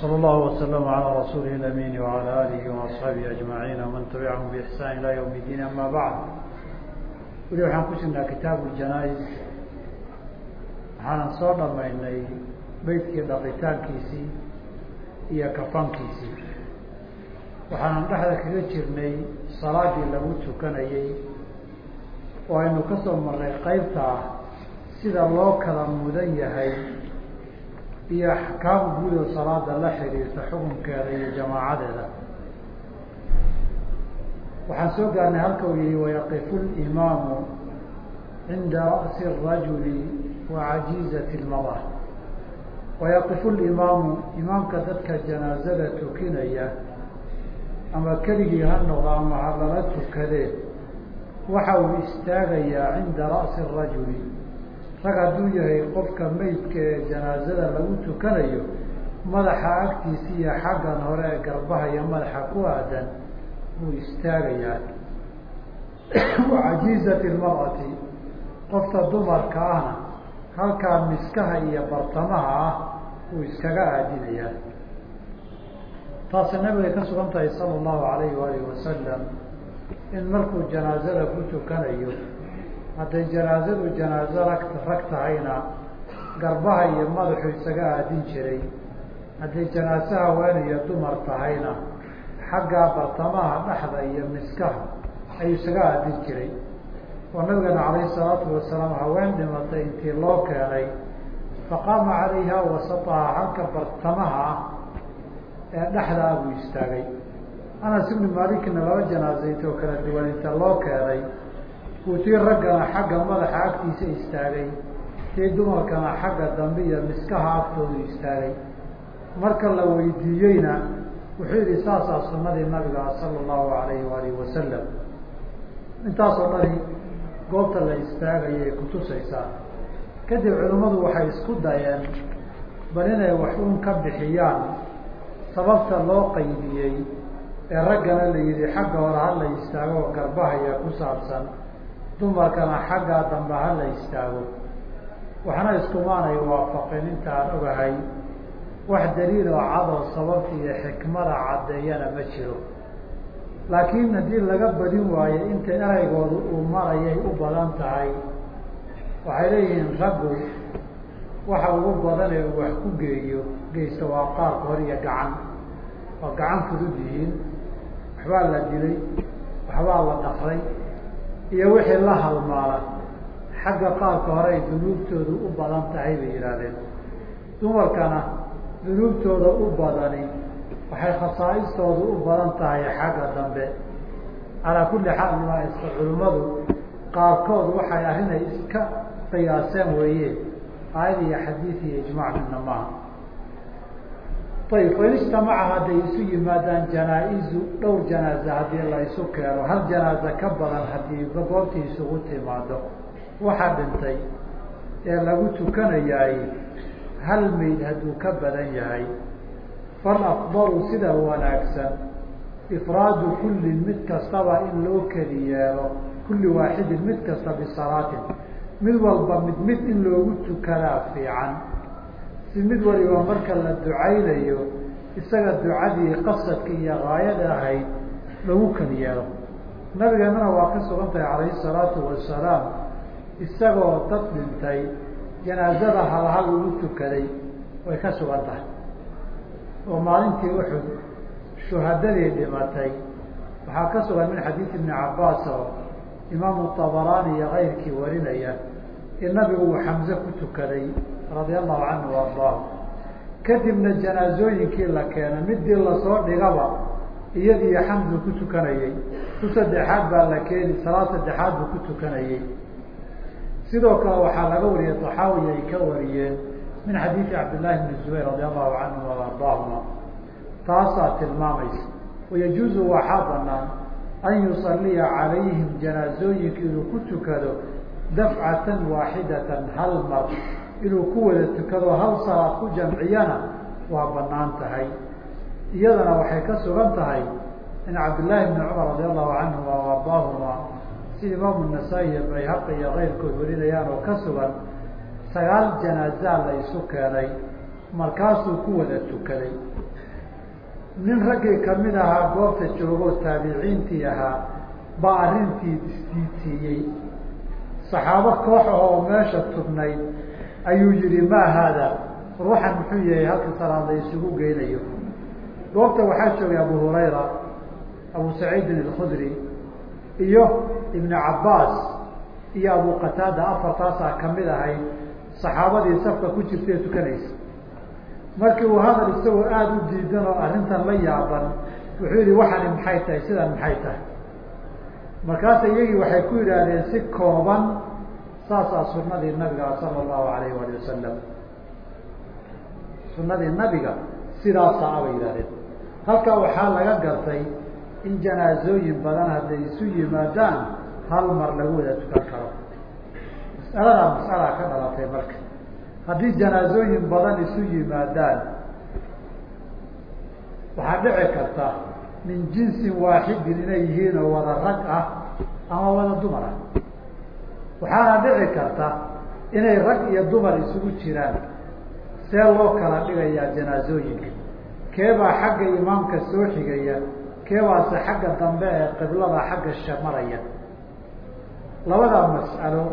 صلى الله وسلم على رسوله الأمين وعلى آله وأصحابه أجمعين ومن تبعهم بإحسان إلى يوم الدين أما بعد weli waxaan ku jirnaa kitaabu janaa-is waxaanan soo dhamaynay beydkii dhaqitaankiisii iyo kafankiisii waxaanan dhexda kaga jirnay salaadii lagu tukanayey oo aynu ka soo marnay qeybta ah sida loo kala mudan yahay iyo axkaam guud oo salaada la xiriirta xukunkeeda iyo jamaacadeeda waxaan soo gaarnay halka uu yihi wayaqifu limaamu cinda ra'si الrajuli wa cajiizati اlmara wayaqifu limaamu imaamka dadka janaazada tukinaya ama keligii ha noqdo ama ha lala tukadee waxa uu istaagayaa cinda ra'si الrajuli rag hadduu yahay qofka meydka ee janaazada lagu tukanayo madaxa agtiisa iyo xaggan hore ee garbaha iyo madaxa ku aadan buu istaagayaa. Wa cajiizati lmar'ati qofta dumarka ahna halkaa miskaha iyo bartamaha ah buu iskaga aadinayaa. Taasi nabigay ka sugan tahay sala allahu alayhi waalihi wasalam in markuu janaazada ku tukanayo hadday janaazadu janaazo rag rag tahayna garbaha iyo madaxu isaga aadin jiray. Hadday janaaso haween iyo dumar tahayna xaggaa bartamaha dhexda iyo miskaha ayuu isaga aadin jiray. Oo nabigeena calayhi salaatu wasalaam haween dhimatay intii loo keenay faqaama calayha wasataha halka bartamaha ah ee dhexda ah buu istaagay. Anas ibni malikna laba janaazayt oo kala duwan inta loo keenay uu tii raggana xagga madaxa agtiisa istaagay tii dumarkana xagga dambe iyo miskaha agtoodu istaagay marka la weydiiyeyna wuxuu yihi saasaa sunadii nabiga sala allahu alayhi waalihi wasalam intaasoo dhani goobta la istaagayay kutusaysaa kadib culimmadu waxay isku dayeen bal inay wax uun ka bixiyaan sababta loo qaydiyey ee raggana la yihi xagga hore ha la istaago oo garbahaya ku saabsan dumarkana xaggaa dambe ha la istaago. Waxna iskumaanay waafaqin intaan ogahay wax daliil oo cadoo sababta iyo xikmada caddeeyana ma jiro. Laakiin haddii laga badin waayo inta eraygoodu uu marayay u badan tahay waxay leeyihiin raggu waxa ugu badan ee uu wax ku geeyo geysta waa qaarka hor iyo gacan. Waa gacan fudud yihiin waxbaa la dilay waxbaa la dhaqray iyo wixii la halmaala xagga qaarka hore ay dunuubtoodu u badan tahay bay yidhaahdeen. Dumarkana dunuubtooda u badani waxay khasaa'istoodu u badan tahay xagga dambe. Calaa kulli xaal waa iska qaarkood waxay arrinay iska qiyaaseen weeye aayad iyo xadiid iyo ijmaac midna maaha ayib fain ijtamaca hadday isu yimaadaan janaa-izu dhowr janaaza haddii la isu keeno hal janaaza ka badan haddii goobtii isugu timaado. Waxaa dhintay ee lagu tukanayaay hal mayd hadduu ka badan yahay. Fal afdalu sida wanaagsan ifraadu kullin mid kastaba in loo keli yeelo kulli waaxidin mid kasta bisalaatin mid walba mid mid in loogu tukadaa fiican si mid waliba marka la ducaynayo isaga ducadii qasadka iyo gaayada ahayd lagu keli yeelo. Nabigeenana waa ka sugan tahay calayhi salaatu wasalaam isagoo dad dhintay janaazada halhal ugu tukaday way ka sugan tahay. Oo maalintii uxud shuhadadii dhimatay. Waxaa ka sugan min xadiid ibni cabaas oo imaamu tabaraani iyo kayrkii warinaya in nabigu uu xamse ku tukaday radia allahu canhu ardaahu kadibna janaazooyinkii la keenay midii la soo dhigaba iyadiiyo xamdu ku tukanayey ku saddexaad baa la keeni salaad saddexaad buu ku tukanayey sidoo kale waxaa laga wariyey taxaawi ay ka wariyeen min xadiidi cabdillahi bni zubayr radi allahu canhu ardaahuma. Taasaa tilmaamaysa. Wayajuuzu waxaa banaan an yusaliya calayhim janaazooyinka inuu ku tukado dafcatan waaxidatan hal mar inuu ku wada tukado hal salaad ku jamciyana waa bannaan tahay. Iyadana waxay ka sugan tahay in cabdillaahi bni cumar radi allahu canhuma ardaahuma sida imaamu nasaa-i iyo bayhaqi iyo keyrkood warinayaan oo ka sugan sagaal janaazaa la isu keenay markaasuu ku wada tukaday. Nin raggii ka mid ahaa goobta joogoo taabiciintii ahaa baa arrintii isdiidsiiyey saxaabo koox ah oo meesha tubnayd ayuu yihi maa haada. Ruuxan muxuu yahay halka salaad la isugu geynayo. Goobta waxaa joogay abu hurayra abu saciidin alkhudri iyo ibnu cabbaas iyo abu qataada afartaasaa ka mid ahayd saxaabadii safka ku jirta tukanaysa. Markii uu hadal isagoo aada u diidan oo arrintan la yaaban wuxuu yihi waxani maxay tahay? Sidan maxay tahay? Markaasa iyagii waxay ku yidhaahdeen si kooban saasaa sunadii nabiga sala allahu alayh wali wasalam sunadii nabiga sidaasaa abay yidhahdeen halkaa waxaa laga gartay in janaazooyin badan hadday isu yimaadaan hal mar lagu wada tukan karo. Masaladaa masalaa ka dhalatay marka. Haddii janaazooyin badan isu yimaadaan waxaa dhici karta min jinsin waaxidin inay yihiin oo wada rag ah ama wada dumar ah waxaana dhici karta inay rag iyo dumar isugu jiraan. See loo kala dhigayaa janaazooyinka. Keebaa xagga imaamka soo xigaya keebaase xagga dambe ee qiblada xagga shamaraya. Labadaa mas'alo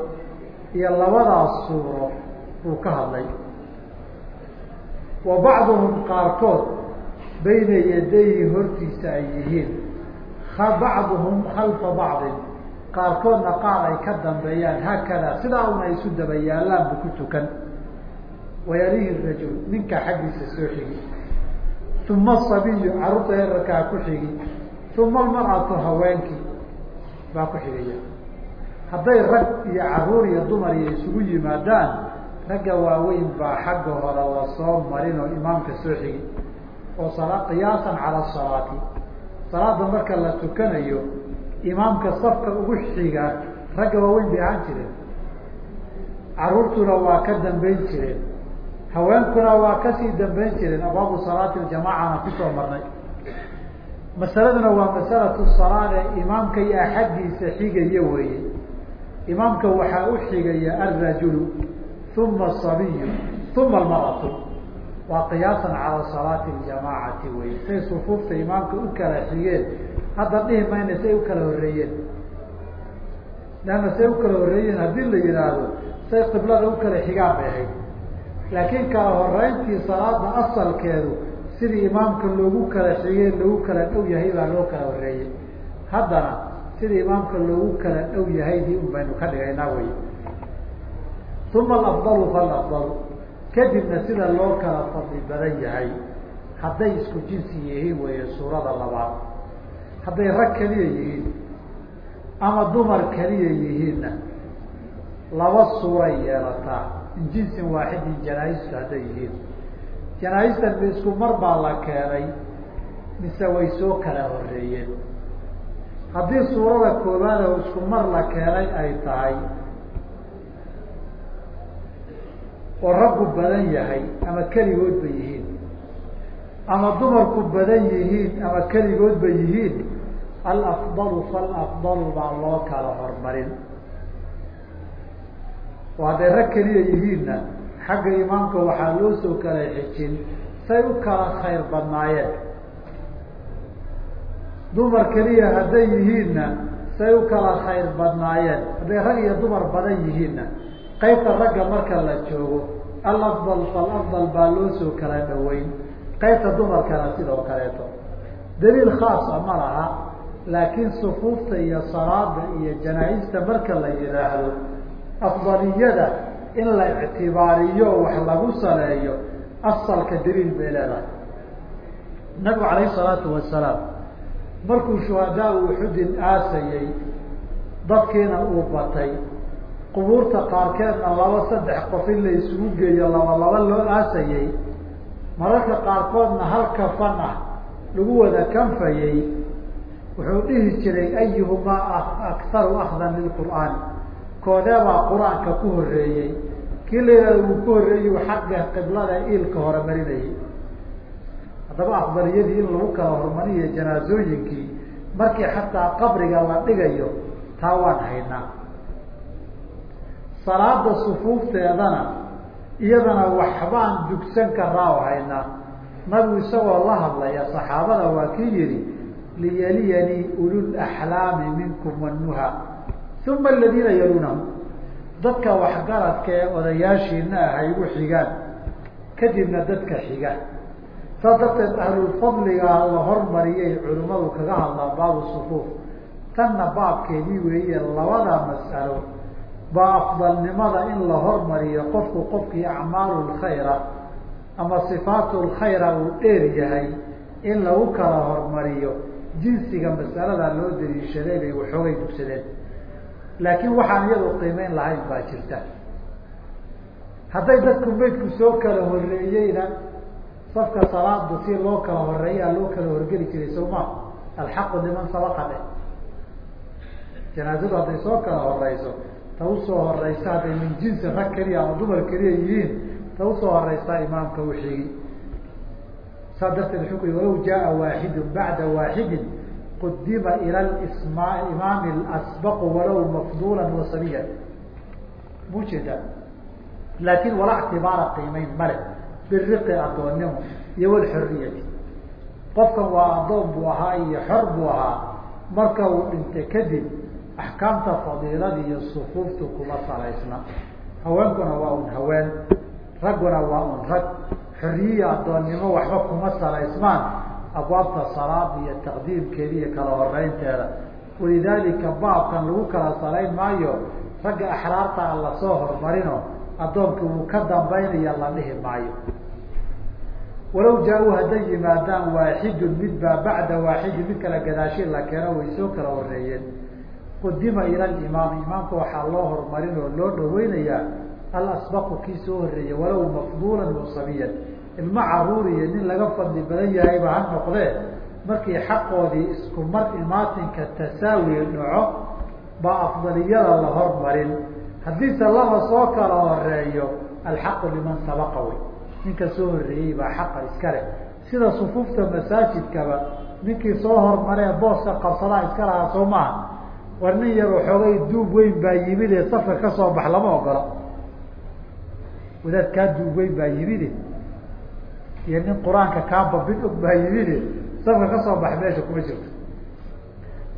iyo labadaas suuro buu ka hadlay. Wa bacduhum qaarkood bayna yadayhi hortiisa ay yihiin bacduhum khalfa bacdin qaarkoodna qaar ay ka dambeeyaan haakadaa sidaa una isu daba yaallaan bu ku tukan. Wayalihi rajul ninka xaggiisa soo xigi. Uma asabiyu carruurta yararkaa ku xigi. Uma almar'atu haweenkii baa ku xigaya. Hadday rag iyo carruur iyo dumar iyo isugu yimaadaan ragga waaweyn baa xagga hore la soo marin oo imaamka soo xigi. Oo qiyaasan cala salaati. Salaada marka la tukanayo imaamka safka ugu xiga ragga waaweyn bay ahaan jireen. Caruurtuna waa ka dambeyn jireen. Haweenkuna waa ka sii dambeyn jireen. Abwaabu salaati ljamacana ku soo marnay. Masaladuna waa masalatu salaade imaamka yaa xaggiisa xigaya weeye. Imaamka waxaa u xigaya alrajulu uma asabiyu uma almaratu. Waa qiyaasan cala salaati ljamaacati wey say sufuufta imaamka u kala xigeen hadda dhihi mayna say u kala horeeyeen leanna say u kala horeeyeen haddii la yihaahdo say qiblada u kala xigaan bay ahayd. Laakiin kala horeyntii salaada asalkeedu sidii imaamka loogu kala xigey loogu kala dhow yahay baa loo kala horeeyey haddana sidii imaamka loogu kala dhow yahaydii un baynu ka dhigaynaa wey uma alafdalu falafdalu. Kadibna sida loo kala fadli badan yahay hadday isku jinsi yihiin weeye suurada labaad hadday rag keliya yihiin ama dumar keliya yihiinna laba suuray yeelataa. Min jinsin waaxidin janaa'istu hadday yihiin. Janaaistan isku mar baa la keenay mise way soo kala horeeyeen haddii suurada koowaad oo isku mar la keenay ay tahay oo raggu badan yahay ama keligoodba yihiin ama dumarku badan yihiin ama keligoodba yihiin alafdalu falafdalu baa loo kala hormarin oo hadday rag keliya yihiinna xagga imaamka waxaa loo soo kala xijin say u kala khayr badnaayeen dumar keliya hadday yihiinna say u kala khayr badnaayeen hadday rag iyo dumar badan yihiinna qaybta ragga marka la joogo alafdal falafdal baa loo soo kala dhaweyn qaybta dumarkana sidoo kaleeto daliil khaasa ma laha laakiin sufuufta iyo salaada iyo janaa-ista marka la yidhaahdo afdaliyada in la ictibaariyo wax lagu saleeyo asalka daliil bay leedahay. Nabigu calayhi salaatu wasalaam markuu shuhadaa uxudin aasayey dadkiina uu batay. Qubuurta qaarkeedna laba saddex qof in la isugu geeyo laba laba loo aasayey mararka qaarkoodna hal kafan ah lagu wada kanfayey wuxuu dhihi jiray ayuhumaa akharu akhdan lilqur'aani koodeebaa qur'aanka ku horeeyey kii uu ku horreeyey xagga qiblada iilka hore marinayay haddaba afdaliyadii in lagu kala hormariyo janaasooyinkii markii xataa qabriga la dhigayo taa waan haynaa. Salaada sufuufteedana iyadana waxbaan dugsan karaa o haynaa. Nabigu isagoo la hadlaya saxaabada waa kii yihi liyaliyanii ululaxlaami minkum wanuha uma aladiina yalunahum dadka waxgaradka ee odayaashiina ah ay igu xigaan kadibna dadka xiga saas darteed ahlulfadligaa la hormariyay culimmadu kaga hadlaan baabu sufuuf tanna baabkeedii weeye labada mas'alo baa afdalnimada in la hormariyo qofku qofkii acmaalu lkhayra ama sifaatu lkhayra uu dheer yahay in lagu kala hormariyo jinsiga masalada loo daliishaday bay waxoogay dugsadeen. Laakiin waxaan iyadu qiimeyn lahayn baa jirta. Hadday dadku meydku soo kala horeeyeyna safka salaada si loo kala horeeyaa loo kala horgeli jiray sawma alxaqu liman sabaqa dheh janaazadu hadday soo kala horeyso ta u soo horeysa hadday min jinsi rag keliya ama dumar keliya yihiin ta u soo horeysaa imaamka uxigi saa darteed wuxuu ku yihi walaw jaaa waaxidu bacda waaxidin qudima ila imaami asbaqu walow mafdula wasabiya mu jeedaa. Laakin walaa ctibaara qiimeyn male biriqi addoonnimo iyo walxoriyati qofkan waa addoon buu ahaa iyo xor buu ahaa. Marka uu dhintay kadib axkaamta fadiilada iyo sufuuftu kuma salaysna. Haweenkuna waa un haween ragguna waa un rag xoriyiya addoonnimo waxba kuma salaysmaan abwaabta salaada iyo taqdiimkeeda iyo kala horeynteeda walidaalika baabkan lagu kala salayn maayo ragga axraarta a la soo hormarino addoonkii wuu ka dambaynaya la dhihi maayo. Walaw jaa-uu hadday yimaadaan waaxidun mid baa bacda waaxidin mid kala gadaashii la keeno way soo kala horeeyeen qudima ila alimaami imaamka waxaa loo horumarin oo loo dhaweynayaa alasbaqu kii soo horeeyey walow mafduulan wasabiyan ilmo caruuriya nin laga fadli badan yahayba ha noqdee markii xaqoodii isku mar imaatinka tasaawi dhaco baa afdaliyada la hormarin. Haddiise laba soo kala horeeyo alxaqu liman sabaqa wey. Ninka soo horeeyey baa xaqa iska leh. Sida sufuufta masaajidkaba ninkii soo hormaree booska qabsadaa iska lahaa soo maaha. War nin yar xoogay duub weyn baa yimid ee safka ka soo bax lama ogola wadaad kaa duub weyn baa yimide iyo nin qur'aanka kaa babin og baa yimide safka ka soo bax meesha kuma jirto.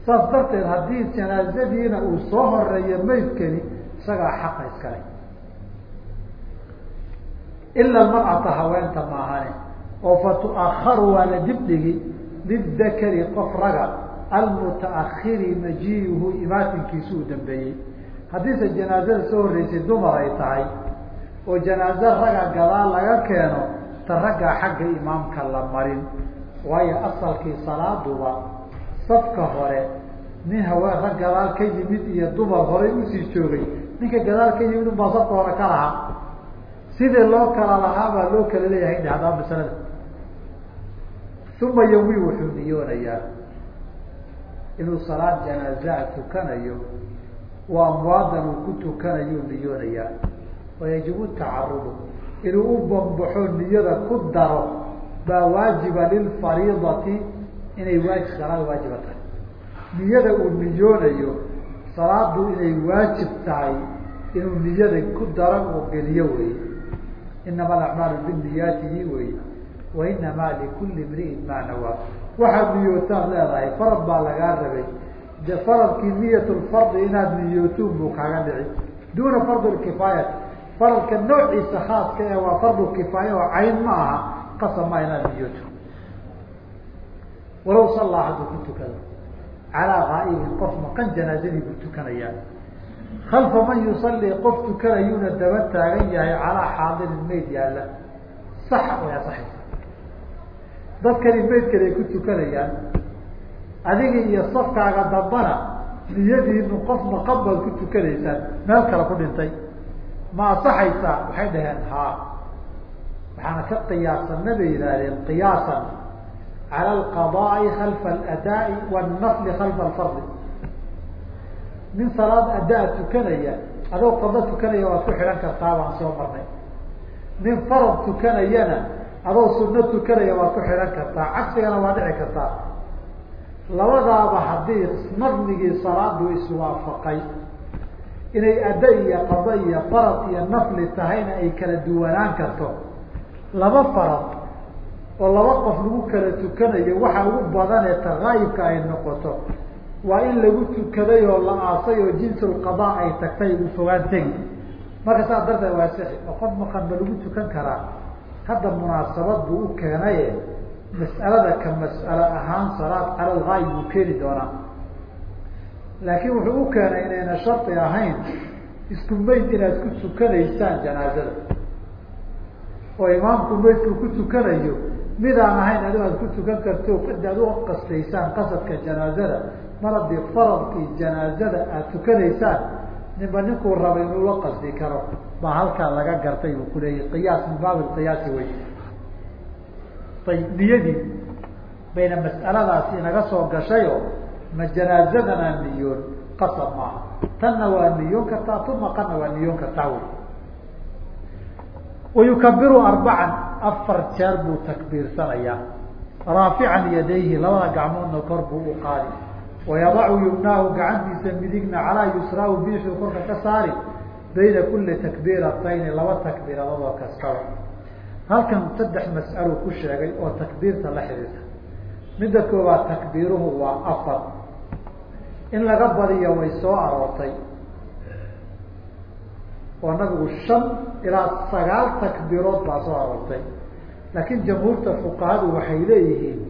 Saas darteed haddii janaazadiina uu soo horeeyo maydkani isagaa xaqa iskale ila almar'ata haweenta maahane. Oo fa tu'akharu waa la dibdhigi lidakari qof raga. Almutaahiri majiyuhu imaatinkiisu uu dambeeyey. Haddiise janaazada soo horreysay dumar ay tahay oo janaaze raga gadaal laga keeno ta raggaa xagga imaamka la marin. Waayo asalkii salaaduba safka hore nin haween rag gadaal ka yimid iyo dumar horay u sii joogay. Ninka gadaal ka yimid unbaa safka hore ka lahaa. Sidii loo kala lahaa baa loo kala leeyahay dhahdaa masalada. Uma yawi wuxuu niyoonayaa. Inuu salaad janaazaa tukanayo oo amwaadan uu ku tukanayo niyoonayaa wayajibu tacarudu. Inuu u bambaxo niyada ku daro baa waajiba lilfariidati inay waajib salaad waajiba tahay. Niyada uu niyoonayo salaadu inay waajib tahay inuu niyada ku daro oo geliyo wey inama alacmaalu biniyaati i wey wa inamaa likulli imri'in maa nawaa waxaad niyootaad leedahay farad baa lagaa rabay. Faradkii niyat inaad niyootuun buu kaaga dhici. Duuna fardu kifaayati faradka noociisa khaaska ee waa fardu kifaaya oo cayn ma aha qasab maa inaad niyooto walaw sallaa hadduu ku tukado calaa ghaa'ibin qof maqan janaazadii buu tukanayaa. Kalfa man yusalii qof tukanayuuna daba taagan yahay calaa xaadirin mayd yaalla. Sax way asaxaysa dadkani maydkan ay ku tukanayaan adiga iyo safkaaga dambana niyadiinu qof maqan baad ku tukanaysaan meel kale ku dhintay ma asaxaysaa waxay dhaheen haa waxaana ka qiyaasanna bay yidhaahdeen qiyaasan cala alqadaai khalfa aladaa'i wannafli khalfa alfardi. Nin salaad adaa tukanaya adoo qado tukanaya waad ku xidhan kartaa waan soo marnay. Nin farad tukanayana adoo sunno tukanaya waad ku xidhan kartaa cagsigana waa dhici kartaa. Labadaaba haddii nadmigii salaadu iswaafaqay inay adda iyo qado iyo farad iyo nafli tahayna ay kala duwanaan karto. Laba farad oo laba qof lagu kala tukanayo waxa ugu badan ee takaayibka ay noqoto. Waa in lagu tukaday oo la aasay oo jinsulqadaa ay tagtay ugu fogaan tegi marka saas darteed waa sixi oo qof maqan ma lagu tukan karaa. Hadda munaasabad buu u keenaye mas'alada ka mas'alo ahaan salaad cala lgaayib buu keeni doonaa laakiin wuxuu u keenay inayna shardi ahayn isku meyd inaad ku tukanaysaan janaazada. Oo imaamku meydku ku tukanayo midaan ahayn adigo aad ku tukan karto aad u qastaysaan qasadka janaazada haddii faradkii janaazada aada tukanaysaan ninba ninkuu raba inuu la qasdi karo baa halkaa laga gartay buu kuleeyahy qiyaas min baab qiyaasi wey ayib niyadii bayna mas'aladaasi inaga soo gashayo ma janaazadana niyoon? Qasab maaha. Tanna waa niyoon kartaa tumaqana waa niyoon kartaa wey. Wayukabiru arbacan afar jeer buu takbiirsanayaa. Raafican yadayhi labada gacmoodna kor buu u qaadi. Wayadacu yumnaahu gacantiisa midigna calaa yusraahu biixuu korka ka saari. Bayna kuli takbiiratayni laba takbiiradood oo kastaba halkan saddex mas'alo ku sheegay oo takbiirta la xidhiirta midda koowaad takbiiruhu waa afar in laga badiyo way soo aroortay. Oo nabigu shan ilaa sagaal takbiirood baa soo aroortay. Laakiin jamhuurta fuqahadu waxay leeyihiin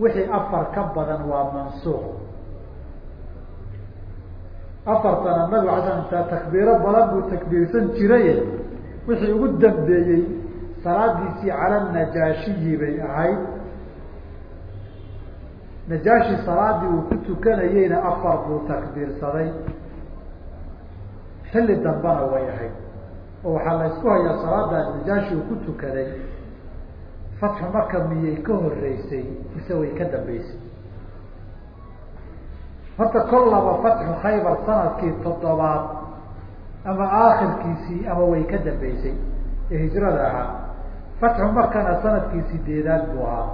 wixii afar ka badan waa mansuuq afartana nabigu ala takbiiro badan buu takbiirsan jiraye wixii ugu dambeeyey salaadiisii cala najaashiyi bay ahayd najaashi salaadii uu ku tukanayeyna afar buu takbiirsaday. Xilli dambana way ahayd. Oo waxaa la isku hayaa salaada najaashi uu ku tukaday fatxu maka miyay ka horeysay mise way ka dambeysay horta kol laba fatxu khaybar sannadkii toddobaad ama aakhirkiisii ama way ka dambeysay ee hijrada ahaa. Fatxu makana sannadkii sideedaad buu ahaa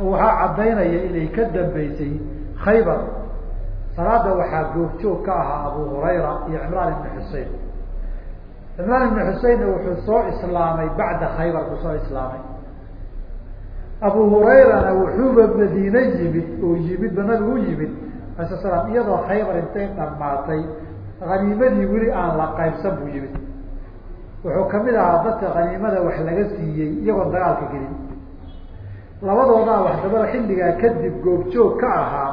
oo waxaa caddaynaya inay ka dambeysay khaybar. Salaada waxaa googjoog ka ahaa abu hurayra iyo cimraan ibni xusein cimraan ibni xuseinna wuxuu soo islaamay bacda khaybar buu soo islaamay. Abu hurayrana wuxuuba madiine yimid oo yimidba nabigu yimid ala slam iyadoo khaybar intay dhamaatay haniimadii weli aan la qaybsan buu yimid. Wuxuu ka mid ahaa dadka haniimada wax laga siiyey iyagoon dagaalka gelin labadoodaa wax dabada xilligaa kadib goobjoog ka ahaa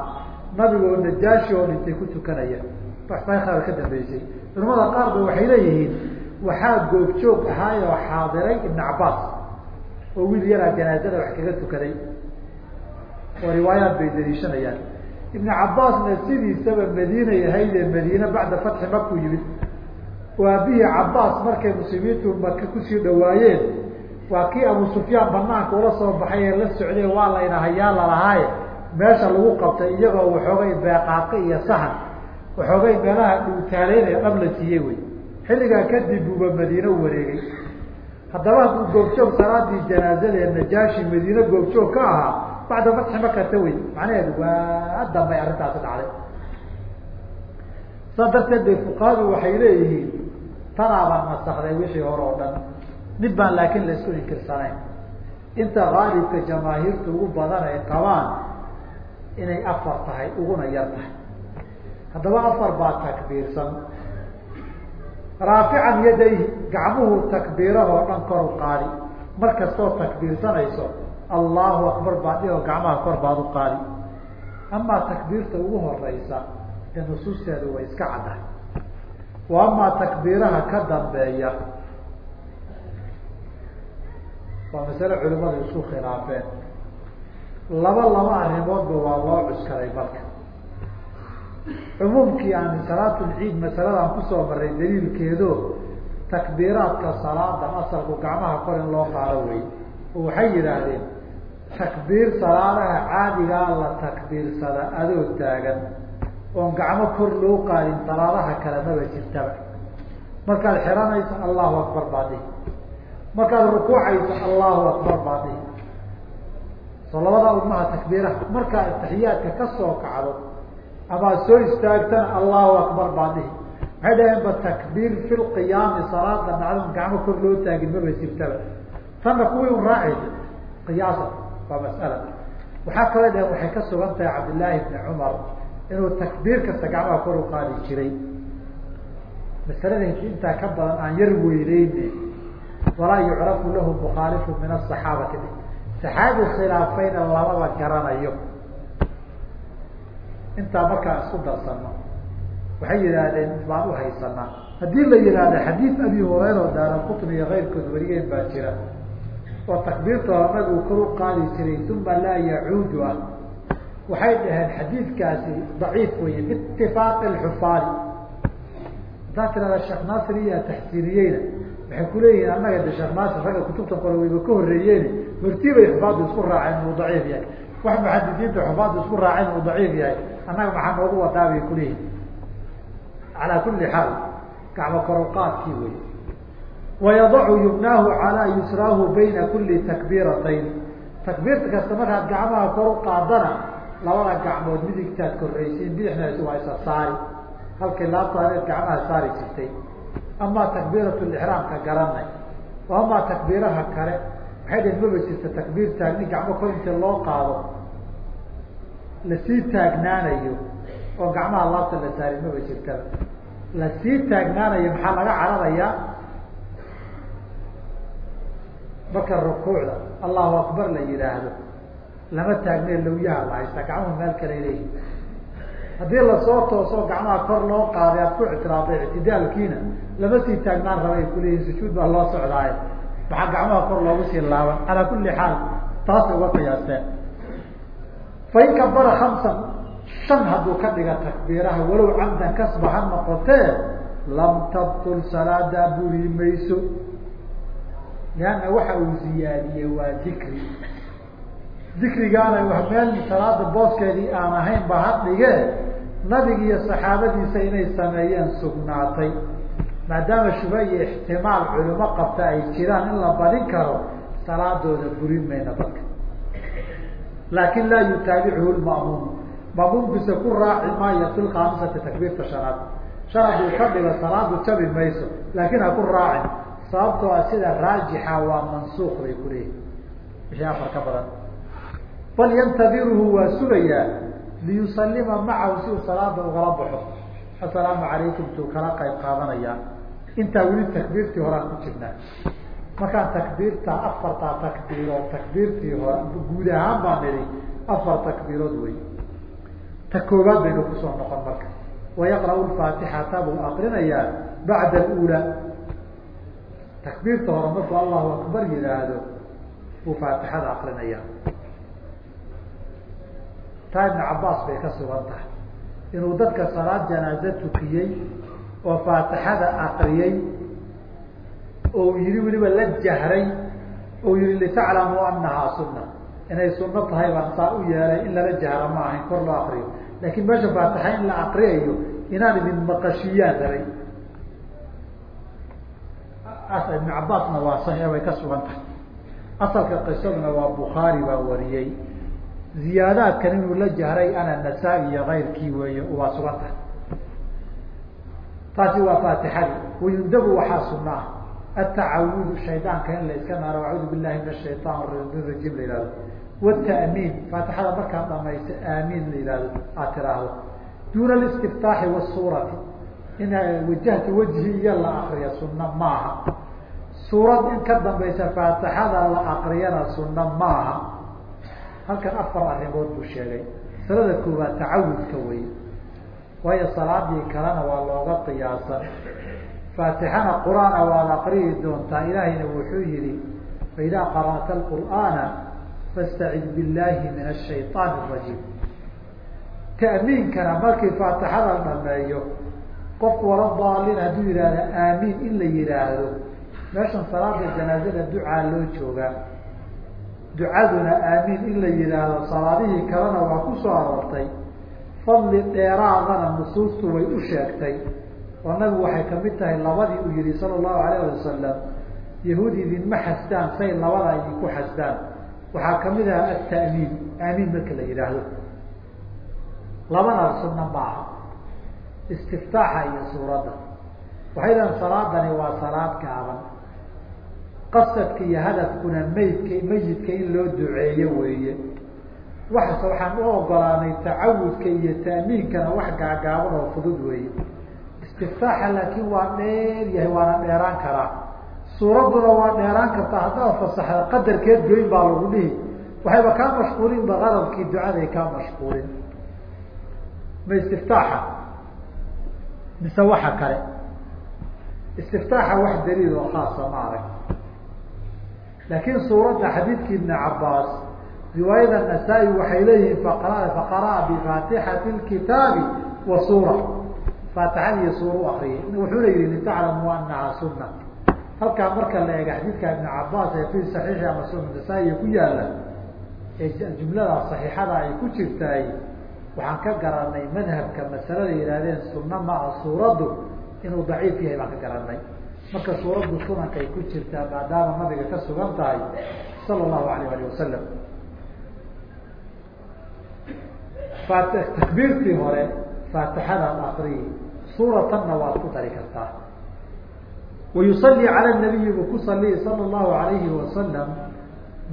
nabigoo najaashi oo dhintay ku tukanaya. Khaybar ka dambeysay. Culamada qaar ba waxay leeyihiin waxaa goobjoog ahaayoo xaadiray ibn cabaas oo wiil yaraa janaazada wax kaga tukaday oo riwaayaat bay daliishanayaan ibn cabaasna sidiisaba madiinay ahaydee madiine bacda fatxi makuu yimid. Oo aabihii cabaas markay muslimiintu maka ku sii dhawaayeen waa kii abu sufyaan banaanka ula soo baxay ee la socday waa layna hayaa lalahaaye meesha lagu qabtay iyagoo waxoogay beeqaaqi iyo sahan waxoogay meelaha dhuutaaleynaya dhab la siiyey wey xilligaa kadib buuba madiine wareegay. Haddaba hadduu goobjoog salaadii janaazada ee najaashi madiine goobjoog ka ahaa bacda fatxi makata wey macnaheedu waa dambay arrintaasi dhacday. Saas darteed bay fuqahadu waxay leeyihiin tanaabaa nasakday wixii hore oo dhan mid baan laakiin la isku inkirsanayn inta haalibka jamaahiirta ugu badan ay qabaan inay afar tahay uguna yar tahay. Haddaba afar baa takbiirsan. Raafican yadayhi gacmuhu takbiirahoo dhan kor u qaadi. Mar kastoo takbiirsanayso allahu akbar baad dhihi oo gacmaha kor baad u qaadi. Amaa takbiirta ugu horeysa ee nusuusteedu way iska caddahay. Wa amaa takbiiraha ka dambeeya waa masale culimadu isku khilaafeen. Laba laba arrimoodba waa loo cuskaday marka. Cumuumkii aan salaatulciid masaladan ku soo maray daliilkeedo takbiiraadka salaada asalku gacmaha kor in loo qaado wey. Oo waxay yidhaahdeen takbiir salaadaha caadigaa la takbiirsada adoo taagan oon gacmo kor loo qaadin salaadaha kale maba jirtaba. Markaad xiranayso allahu akbar baa dhihi markaad rukuucayso allahu akbar baa dhihi. Soo labadaa udmaha takbiiraha markaad taxiyaadka ka soo kacdo amaad soo istaagtana allahu akbar baa dhihi. Waxay dhaheen ba takbiir fi lqiyaami salaada dhacdo gacmo kor loo taagin maba sibtaba. Tanna kuwii un raacaysa qiyaasa waa mas'ala. Waxaa kaloo dhaheen waxay ka sugan tahay cabdillaahi bni cumar inuu takbiir kasta gacmaha kor u qaadi jiray. Masalada intaa ka badan aan yar weyneyne walaa yucrafu lahu mukhaalifu min asaxaabati saxaabi khilaafayna lamaba garanayo. Intaa markaan isku darsano waxay yidhaahdeen baan u haysanaa haddii la yidhaahdo xadiid abi hureyra oo daara qutni iyo keyrkood wariyeen baa jira oo takbiirta hore nabigu kor u qaadi jiray uma laa yacuudu ah. Waxay dhaheen xadiidkaasi daciif weye biitifaaqi xufaali haddaad tirahda sheekh naasir iya taxsiiniyeyna waxay kuleeyihiin annaga de sheekh naasir ragga kutubta qore wayba ka horreeyeen. Hortiibay xufaaddu isku raaceen inuu daciif yahay. Wax muxadisiinta xufaaddu isku raaceen inuu daciif yahay annaga maxaa noogu wadaa bay kuleeyihin calaa kuli xaal gacmo koruqaadkii wey wayadacu yumnaahu calaa yusraahu bayna kuli takbiiratayn takbiirta kasta markaad gacmaha kor u qaadana labada gacmood midigtaad korraysiin bidixna waa isa saari. Halkay laabtaadeed gacmaha saari jirtay amaa takbiirat lixraamka garanay o amaa takbiiraha kale waxay dhaheen maba jirta takbiir taagni gacmo kor inta loo qaado la sii taagnaanayo oo gacmaha laabta la saari maba jirtaba la sii taagnaanayo maxaa laga cararayaa marka rukuucda allahu akbar la yihaahdo lama taagne lawyaha la haysta gacmuhu meel kale leeyihi haddii la soo toosoo gacmaha kor loo qaaday aad ku ictiraaday ictidaalkiina lama sii taagnaan raba ay kuleeyihin sujuud baa loo socdaaye. Maxaa gacmaha kor loogu sii laaban? Calaa kuli xaal taasay uga qiyaasteen fain kabara hamsan shan hadduu ka dhiga takbiiraha walow camdan kasba ha noqotee lam tabtul salaada buri mayso. Lianna waxa uu ziyaadiyey waa dikri. Dikrigaana wax meel salaada booskeedii aan ahayn ba ha dhigee nabiga iyo saxaabadiisa inay sameeyeen sugnaatay maadaama shuba iyo ixtimaal culimo qabta ay jiraan in la badin karo salaadooda burin mayna dadka. Laakin laa yutaabichu lma'muum ma'muumkiisa ku raaci maayo fi lkhaamisati takbiirta shanaad. Shan ka dhigo salaadu jabi mayso laakiin ha ku raacin sababtoo a sida raajixa waa mansuuq bay kuleeyihin wixii afar ka badan. Bal yantadiruhu waa sugayaa liyusalima macahu si uu salaada ugala baxo. Assalaamu calaykum tuu kala qayb qaadanayaa intaa weli takbiirtii horaan ku jirnaa. Markaan takbiirta afartaa takbiirood takbiirtii hore guud ahaan baan nidhi afar takbiirood wey ta koobaad baynu ku soo noqon marka. Wayaqra'u lfaatixata buu akrinayaa bacda alula takbiirta hore markuu allahu akbar yihaahdo buu faatixada akrinaya taa ibn cabaas bay ka sugan tahay. Inuu dadka salaad janaaze tukiyey oo faatixada akriyey oo yihi weliba la jahray oo yihi litaclamuu anahaa sunna. Inay sunno tahay baan saa u yeelay in lala jahra ma ahayn kor loo akriyo laakiin meesha faatixa in la akriyayo inaan idin maqashiyaan rabay ibn cabaasna waa saxiix way ka sugan tahay. Asalka qisaduna waa bukhaari baa wariyey ziyaadaadkan inuu la jahray ana nasaa-i iyo kayrkii weeye waa sugan tahay. Taasi waa faatixadii wayundabu waxaa sunna atacawudu shaydaanka in la naaro acuudu billahi min ashayaan rajim la yihahdo wta'miin faatixada markaan dhamaysa aamiin la yihahdo aad tiraahdo duuna alistiftaaxi wasuurati in wajahta wejhi iyo la akriya sunna maaha. Suurad in ka dambaysa faatixada la akriyana sunna maaha halkan afar arrimood buu sheegay. Salada koowaad tacawudka wey waayo salaadii kalena waa looga qiyaasan. Faatixana qur'aana waad aqrihi doontaa. Ilaahayna wuxuu yihi faidaa qara'ta qur'aana fastacid billahi min ashayطaani rajiim. Ta'miinkana markii faatixada dhameeyo qof wala daalin hadduu yidhaahdo aamiin in la yihaahdo meeshan salaada janaazada ducaa loo joogaa ducaduna aamiin in la yihaahdo salaadihii kalena waa ku soo aroortay. Fadli dheeraadana nusuustu way u sheegtay. Oo nabigu waxay ka mid tahay labadii uu yihi sala allahu alayh wasalam yahuud idinma xasdaan say labada idinku xasdaan. Waxaa ka mid aha ata'miin aamiin marka la yidhaahdo. Labada sunna maaha istiftaaxa iyo suuradda. Waxay dhahan salaadani waa salaad gaaban qasadka iyo hadafkuna meydka meyidka in loo duceeyo weeye. Waxase waxaan u ogolaanay tacawudka iyo ta'miinkana wax gaagaaban oo fudud weeye. Istiftaaxa laakiin waa dheer yahay waana dheeraan karaa. Suuradduna waa dheeraan kartaa haddaa fasaxda qadarkeed goyn baa lagu dhihi. Waxayba kaa mashquulinba qaladkii ducaday kaa mashquulin. Ma istiftaaxa? Mise waxa kale? Istiftaaxa wax daliil oo khaasa ma arag laakiin suuradda xadiidkii ibni cabaas riwaayada nasaa-i waxay leeyihiin faqra faqara'a bifaatixati lkitaabi wa suura faatixada iyo suura u akriyay wuxuuna yihi litaclamuu anaha sunna halkaa marka la eega xadiidka ibni cabaas ee fi saxiixi ama sunan nasaa-iya ku yaalla ee jumlada saxiixada ay ku jirtaay waxaan ka garanay madhabka masalada yihahdeen sunna maa suuraddu inuu daciif yahay baan ka garanay marka suuraddu sunankay ku jirtaa maadaama nabiga ka sugan tahay sala allahu alayh alih wasalam takbiirtii hore faatixadaad akriyi suuratanna waad ku dari kartaa. Wayusalli cala nabiyi buu ku saliyi sala allahu alayhi wasalam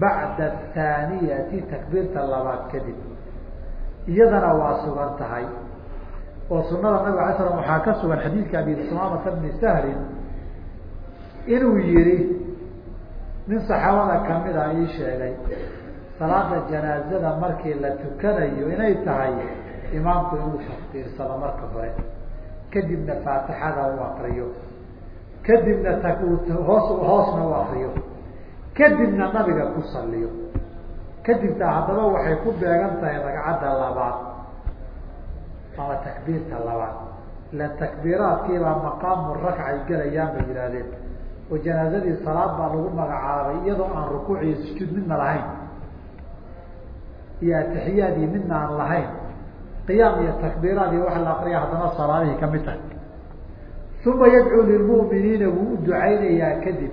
bacda athaaniyati takbiirta labaad kadib. Iyadana waa sugan tahay. Oo sunada nabig alay slam waxaa ka sugan xadiidka abi sumaamata bni sahlin inuu yihi nin saxaabada kamida ii sheegay salaada janaazada markii la tukanayo inay tahay imaamku inuu takbiirsado marka hore. Kadibna faatixada u akriyo. Kadibna hoos hoosna u akriyo. Kadibna nabiga ku saliyo kadibtaa haddaba waxay ku beegan tahay ragcadda labaad ama takbiirta labaad. Ila takbiiraadkiibaa maqaamu rakcay gelayaan bay yidhaahdeen oo janaazadii salaad baa lagu magacaabay iyadoo aan rukuuc iyo sujuud midna lahayn. Iyo atixiyaadii midna aan lahayn. Qiyaam iyo takbiiraad iyo waxa la akriya haddana salaadihii ka mid tahay. Uma yadcuu lilmu'miniina wuu u ducaynayaa kadib.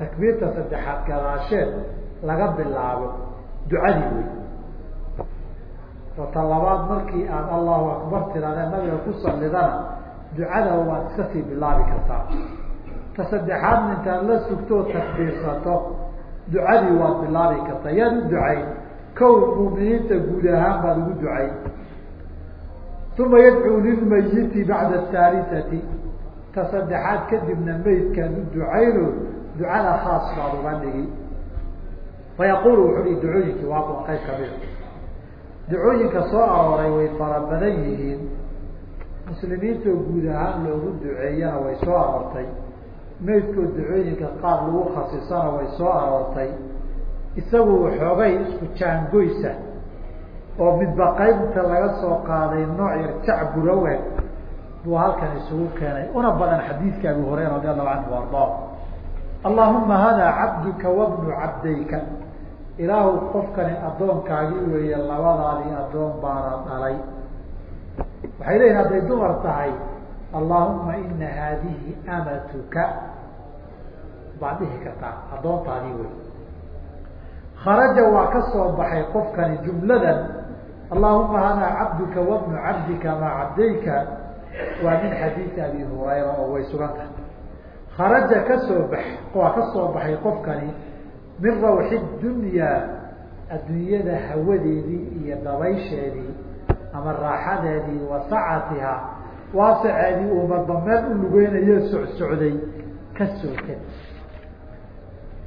Takbiirta saddexaad gadaasheed laga bilaabo ducadii wey ota labaad markii aad allahu akbar tirahdee nabiga ku sallidana ducada waad iska sii bilaabi kartaa. Ta saddexaadna intaad la sugtoo takbiirsato ducadii waad bilaabi kartaa. Yaad u ducayn. Kow mu'miniinta guud ahaan baad ugu ducayn. Uma yadcuu lilmayiti bacda ahaalisati ta saddexaad kadibna meydkaad u ducayno ducada khaas baad uga dhigi. Fayaqulu wuxuu hi ducooyinkii waa kun qayb kamida ducooyinka soo arooray way fara badan yihiin muslimiintoo guud ahaan loogu duceeyana way soo aroortay. Meydkoo ducooyinka qaar lagu khasisana way soo aroortay. Isagu xoogay isku jaangoysa oo midba qaybta laga soo qaaday nooc yar jacburawe buu halkan isugu keenay. Una badan xadiidka abi hurayra radi allahu canhu ardaa allahuma hada cabduka wabnu cabdayka. Ilaahu qofkani addoonkaagii weeye labadaadii addoon baana dhalay waxay leeyihiin hadday dumar tahay allahuma ina haadihi amatuka. Baad dhihi kartaa addoontaadii wey kharaja waa ka soo baxay qofkani jumladan allahuma hada cabduka wabnu cabdika maa cabdayka waa min xadiidi abi hurayra oo way sugan tahay. Kharaja ka soo bax waa ka soo baxay qofkani min rawxi dunyaa adduunyada hawadeedii iyo dabaysheedii ama raaxadeedii wa sacatiha waasaceedii uu marba meel u lugeynayo socsocday ka soo ked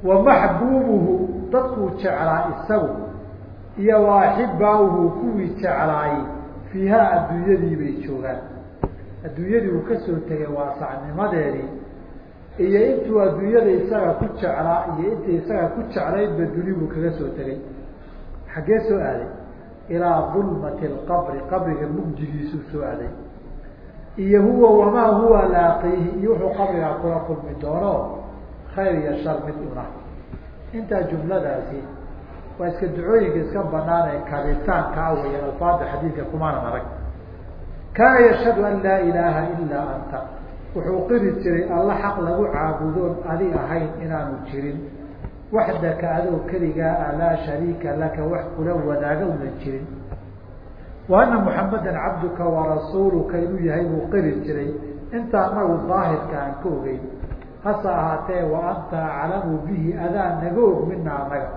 wa maxbuubuhu dadkuu jeclaa isagu iyo waaxibaauhu kuwii jeclaayey fiihaa adduunyadii bay joogaan. Adduunyadii uu ka soo tegay waasacnimadeedii iyo intuu adduunyada isaga ku jeclaa iyo intii isaga ku jeclaydba duni buu kaga soo tegay. Xaggee soo aaday ilaa dulmati lqabri qabriga mugdigiisuu soo aaday iyo huwa wamaa huwa laaqiihi iyo wuxuu qabrigaa kula kulmi doono khayr iyo shar mid una. Intaa jumladaasi waa iska ducooyinka iska banaan ee kabitaanka a weya alfaada xadiidka kumaanan arag kaana yashhadu an laa ilaaha ilaa anta. Wuxuu qiri jiray alla xaq lagu caabudoon adi ahayn inaanu jirin waxdaka adoo keligaa a laa shariika laka wax kula wadaaga unan jirin wa ana muxamadan cabduka warasuuluka inuu yahay buu qiri jiray inta anagu daahirka aan ka ogeyn hase ahaatee wa anta aclamu bihi adaa naga og mina anaga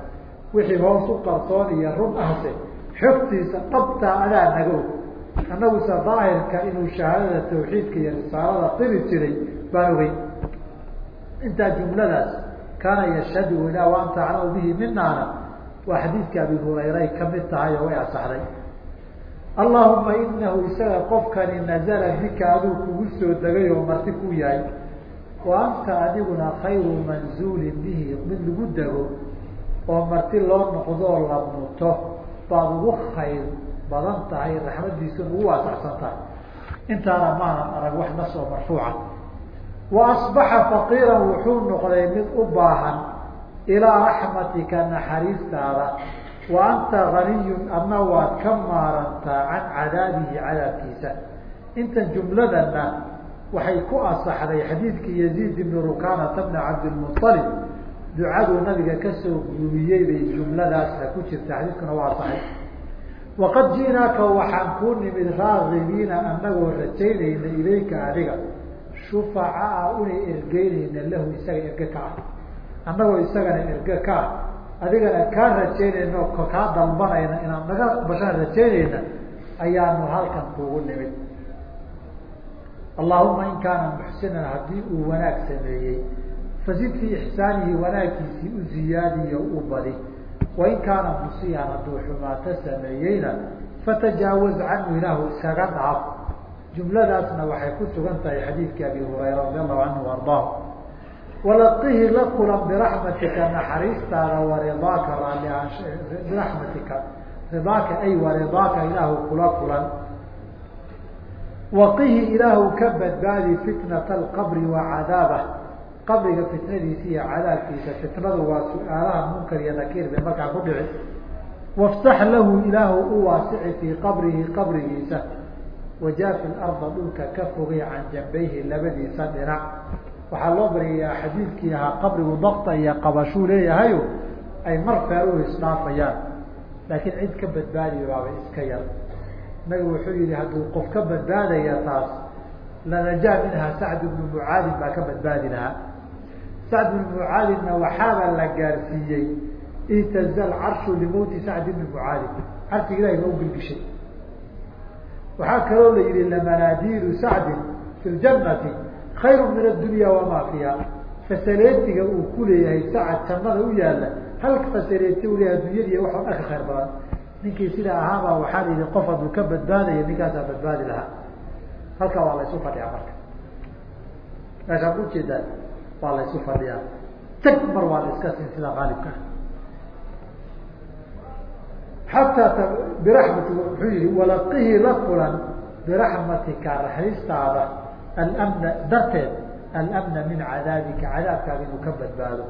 wixii hoos u qarsoon iyo run ahse xogtiisa dhabtaa adaa naga og annaguse daahirka inuu shahaadada tawxiidka iyo risaalada qiri jiray baan ogeyn intaa jumladaas kaana yashhadu ilaa wa anta aclamu bihi minaana waa xadiidka abi hurayray ka mid tahay oo way asaxday. Allahuma inahu isaga qofkani nazala bika aduu kugu soo degay oo marti ku yahay. Wa anta adiguna khayru manzuulin bihi mid lagu dego oo marti loo noqdoo la muto. Baad ugu khayr badan tahay raxmadiisuna ugu waasacsan tahay. Intaana maanan arag wax nas oo marfuuca wa asbaxa faqiiran wuxuu noqday mid u baahan ilaa raxmatika naxariistaada wa anta ganiyun adna waad ka maarantaa can cadaabihi cadaabkiisa intan jumladana waxay ku asaxday xadiidkii yaziid ibni rukanata bni cabdilmualib ducaduu nabiga ka soo guuriyey bay jumladaasna ku jirta xadiiskuna waa asaxay waqad ji'naaka waxaan kuu nimid raagibiina anagoo rajaynayna ilayka adiga shufacaa una ergeynayna lahu isaga erge ka ah. Annagoo isagana erge ka ah. Adigana kaa rajaynayna oo kaa dalbanayna inaan naga bashaan rajaynayna ayaanu halkan kuugu nimid allahuma in kaana muxsinan haddii uu wanaag sameeyey fazid fii ixsaanihi wanaagkiisii u ziyaadiyo u badi. Wain kaana musiihan hadduu xumaato sameeyeyna fatajaawaz canhu ilaahu iskaga dhaaf jumladaasna waxay ku sugan tahay xadiidkii abi hurayra radi allahu canhu ardaahu. Walaqihi la kulan biraxmatika naxariistaada waridaaka raali biraxmatika ridaaka ay waridaaka ilaahu kula kulan. Waqihi ilaahu ka badbaadi fitnata alqabri wa cadaabah qabriga fitnadiisa iyo cadaabkiisa fitnadu waa su'aalaha munkar iyo nakiir bay markaa ku dhici. Waftax lahu ilaahu u waasici fii qabrihi qabrigiisa wajaafi larda dhulka ka fogay can jambayhi labadiisa dhinac waxaa loo baryayaa xadiidkii ahaa qabrigu dakta iyo qabashuu leeyahayo ay mar feeruhu isdhaafayaan laakiin cid ka badbaadiya baaba iska yar nabigu wuxuu yihi hadduu qof ka badbaadaya taas lanajaa minha sacd bnu mucaadin baa ka badbaadi lahaa sacd bnu mucaadinna waxaaba la gaarsiiyey ihtaza alcarshu limowti sacd bni mucaadin carshiga ilahay ba u gelgishay waxaa kaloo la yihi lamanaadiilu sacdin fi ljanati khayru min addunya wamaa fiiha. Fasaleetiga uu ku leeyahay sacad jannada u yaalla hal fasaleeti u leeyahay dunyadiiy waxoo dhan ka khayr badan. Ninkii sidaa ahaabaa waxaa la qof hadduu ka badbaadaya ninkaasaa badbaadi lahaa. Halkaa waa laysu fadhiyaa marka. Meeshaan ujeedaan waa laysu fadhiyaa. Tag mar waa la iska siin sida qaalibka xataa biraxmati muxuu yihi walaqihi la kulan biraxmatika raxaystaada almna darteed almna min cadaabika cadaabkaaga inuu ka badbaado.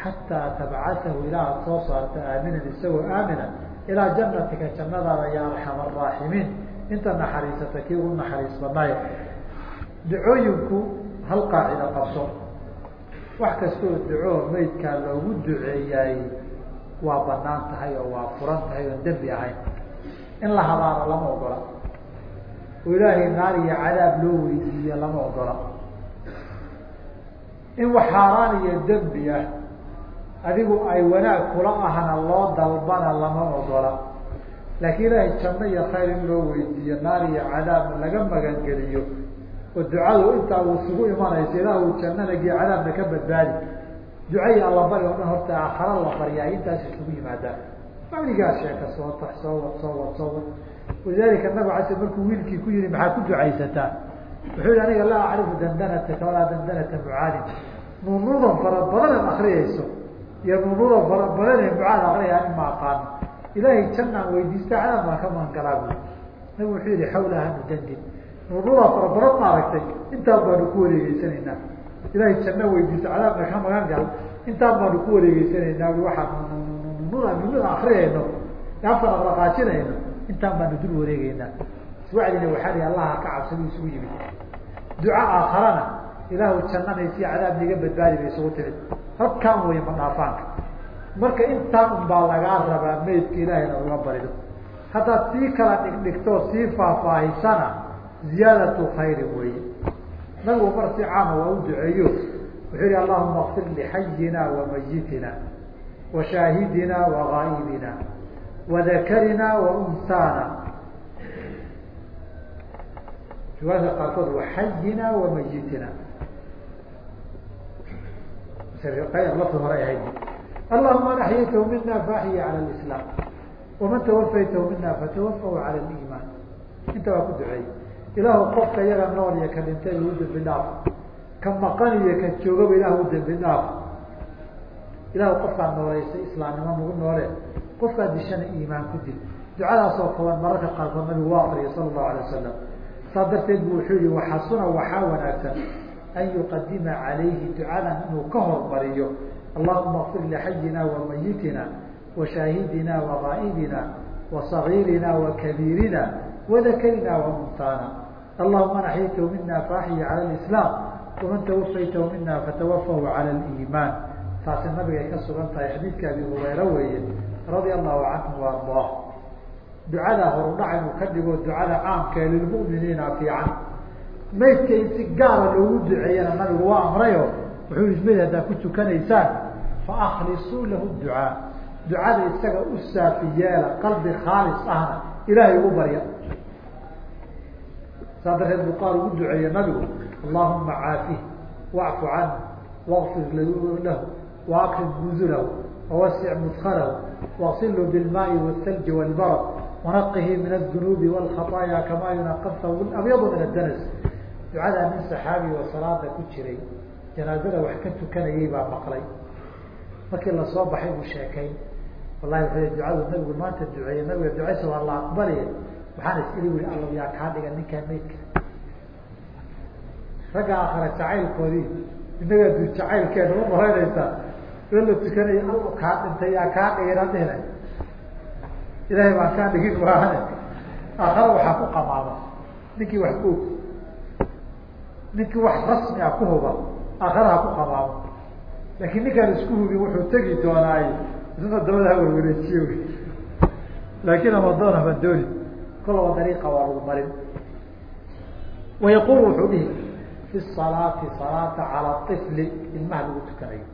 Xataa tabcasahu ilaa soo saarta aaminan isagoo aamina ilaa janatika jannadaada ya arxam araaximiin inta naxariisata kii ugu naxariis badnaayo ducooyinku hal qaacida qabso wax kastoo ducoo meydkaa loogu duceeyaay waa bannaan tahay oo waa furan tahay oon dembi ahayn. In la habaaro lama ogola. Oo ilaahay naar iyo cadaab loo weydiiyo lama ogola. In wax xaaraan iyo dembi ah adigu ay wanaag kula ahna loo dalbana lama ogola. Laakiin ilaahay janno iyo khayr in loo weydiiyo naar iyo cadaabna laga magangeliyo oo ducadu intaa uu isugu imanaysa ilaah uu jannana iyo cadaabna ka badbaadi ducai allabari oo dhan horta aakhara la baryaay intaas isugu yimaadaan. Maligaa sheeka soo tax soo wad soo wad soo wad. Walidalika nabig ala sl markuu wiilkii ku yihi maxaa ku ducaysataa? Wuxuu yihi aniga laa acrifu dandanataka walaa dandanata mucaadin nuunuudan fara badan akriyayso iyo nuunuudan fara badan ee mucaad akriyaan in ma aqaano ilaahay jannaan weydiista cadaab baan ka maangalaa bui nabig wuxuu yihi xawlaha nudandin nuunuudaa fara badan ma aragtay. Intaan baanu ku wareegeysanaynaa ilahay janno weydiiso cadaabna ka magan intaan baanu ku wareegeysanaynaa waxaan akriyayno afka dhaqdhaqaajinayno intaan baanu dul wareegeynaa wacdina waxaa allaha ka cabsada isugu yimid. Duca aakharana ilaahu jannanaysi cadaab niga badbaadi bay isugu timid. Halkaan wey ma dhaafaanka. Marka intaan un baa lagaa rabaa meydka ilaahayna uga barido. Haddaad sii kala dhigdhigto sii faahfaahisana ziyaadatu khayrin weeye. Nabigu mar si caama waa u duceeyo wuxuu yihi allahuma kfir lixayina wa mayitina wa shaahidina wa gaa'ibina wa dakarina wa unsaana riwaayadka qaarkood wa xayina wa mayitina. Lafti hore ahayd allahuma man axyaytahu mina faaxiyi cala lislaam waman tawafaytahu mina fatawafahu cala liimaan inta waa ku duceey ilaahu qofka iyaga nool iyo ka dhintay u dembi dhaaf ka maqan iyo ka joogaba ilah u dembi dhaaf. Ilahu qofkaa nooleysay islaamnimo nagu noole qofkaa dishana iimaan ku dil ducadaasoo kaban mararka qaarkood nabigu waa akriya sala allahu alay wasalam saa darteed bu wuxuu yihi waxasuna waxaa wanaagsan an yuqadima calayhi ducadan inuu ka hormariyo. Allahuma kfir lixayina wa mayitina wa shaahidina wa wa kabiirina wadakarina wa untaana allahuma man axyaytahu mina faaxiyi cala lislaam waman tawafaytahu mina fatawafahu cala liimaan taasi nabigay ka sugan tahay xadiidka abi hureyra weeye radia allahu canhu wa ardaah. Ducada horudhac inuu ka dhigo ducada caamkae lilmu'miniina fiican. Maydka in si gaara loogu duceeyana nabigu waa amrayo wuxuu i mayd haddaad ku tukanaysaan faaklisuu lahu ducaa. Ducada isaga u saafi yeela qalbi khaalis ahna ilaahay ugu barya. Saa darteed buu qaar ugu duceeye nabigu allahuma caafih wacfu canh waqfir lahu waaqrid nuzulahu wawasic mudkhalahu waqsilhu bilmaai wاthalji wاlbarad wanaqihi min adunuubi wاlkhaطaaya kamaa yunaqa thawb abyadu min adanas ducadaa nin saxaabi oo salaada ku jiray janaazada wax ka tukanayay baa maqlay markii lasoo baxay buu sheekay wallahi wuxuu ducadu nabigu maanta duceeye nabiga ducaysa waa la aqbalaya waxaan is iri wuri alla yaa kaa dhiga ninkaa maydka ragga akara jacaylkoodii inaga du jacaylkeena u maraynaysaa oo la tukanaya alla kaa dhintay yaa kaa dhigin adhihna ilaahay baan kaa dhigin maahane aakhara waxaa ku qamaama ninkii wax og ninkii wax rasmi ah ku huba aakharaha ku qamaamo laakiin ninkaan isku hubin wuxuu tegi doonaay isna dabada ha warwareejiye wy laakiin amadoon hama dooni. Kolaba dariiqa waa lagu marin. Wayaqul wuxuu dhihi fi salaati salaata calaa ifli ilmaha lagu tukanayo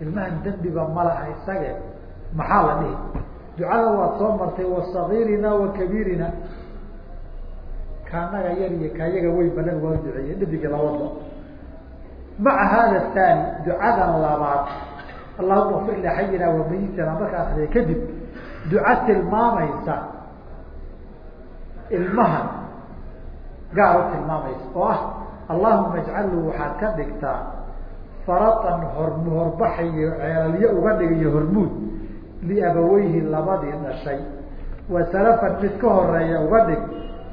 ilmahan dembiba malaha isage maxaa la dhihi ducada waad soo martay wasagiirina wa kabiirina kaanaga yar iyo kaayaga weynba nabigu waa duceeye dhabiga labadba maca hada thani ducadan labaad allahuma fir lixayina wa mayitina marka akriya kadib duca tilmaamaysa ilmahan gaar tilmaamaysa oo ah allahuma ijcalhu waxaad ka dhigtaa faratan horm horbaxayo ceelalyo uga dhigayo hormuud liabaweyhi labadii dhashay. Wa salafan mid ka horreeya uga dhig.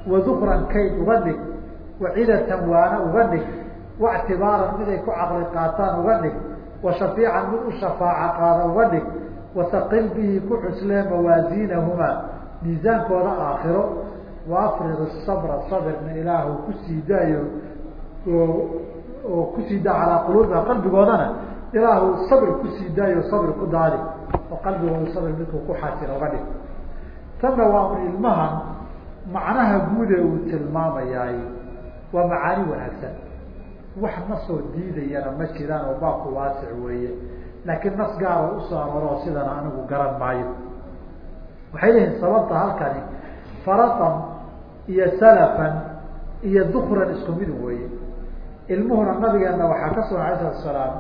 Wa dukran kayd uga dhig. Wa cidatan waana uga dhig. Wactibaaran mid ay ku caqli qaataan uga dhig. Wa shafiican mid u shafaaca qaada uga dhig. Wasaqil bihi ku xuslee mawaasiinahumaa miisaankooda aakhiro. Wa afrid sabra sabirna ilaahu ku sii daayo oo ku sii daa calaa quluubiha qalbigoodana ilaahu sabr ku sii daayo sabr ku daadi oo qalbigooda sabr midkuu ku xasila uga dhig. Tanna waa ilmahan macnaha guude uu tilmaamayaay waa macaani wanaagsan. Wax nasoo diidayana ma jiraan oo baabku waasic weeye. Laakiin nas gaaro u soo aroroo sidana anigu garan maayo. Waxay leeyihiin sababta halkani faratan iyo salafan iyo dukran isku mid weeye ilmuhuna nabigeena waxaa ka sugan alay salatu salaam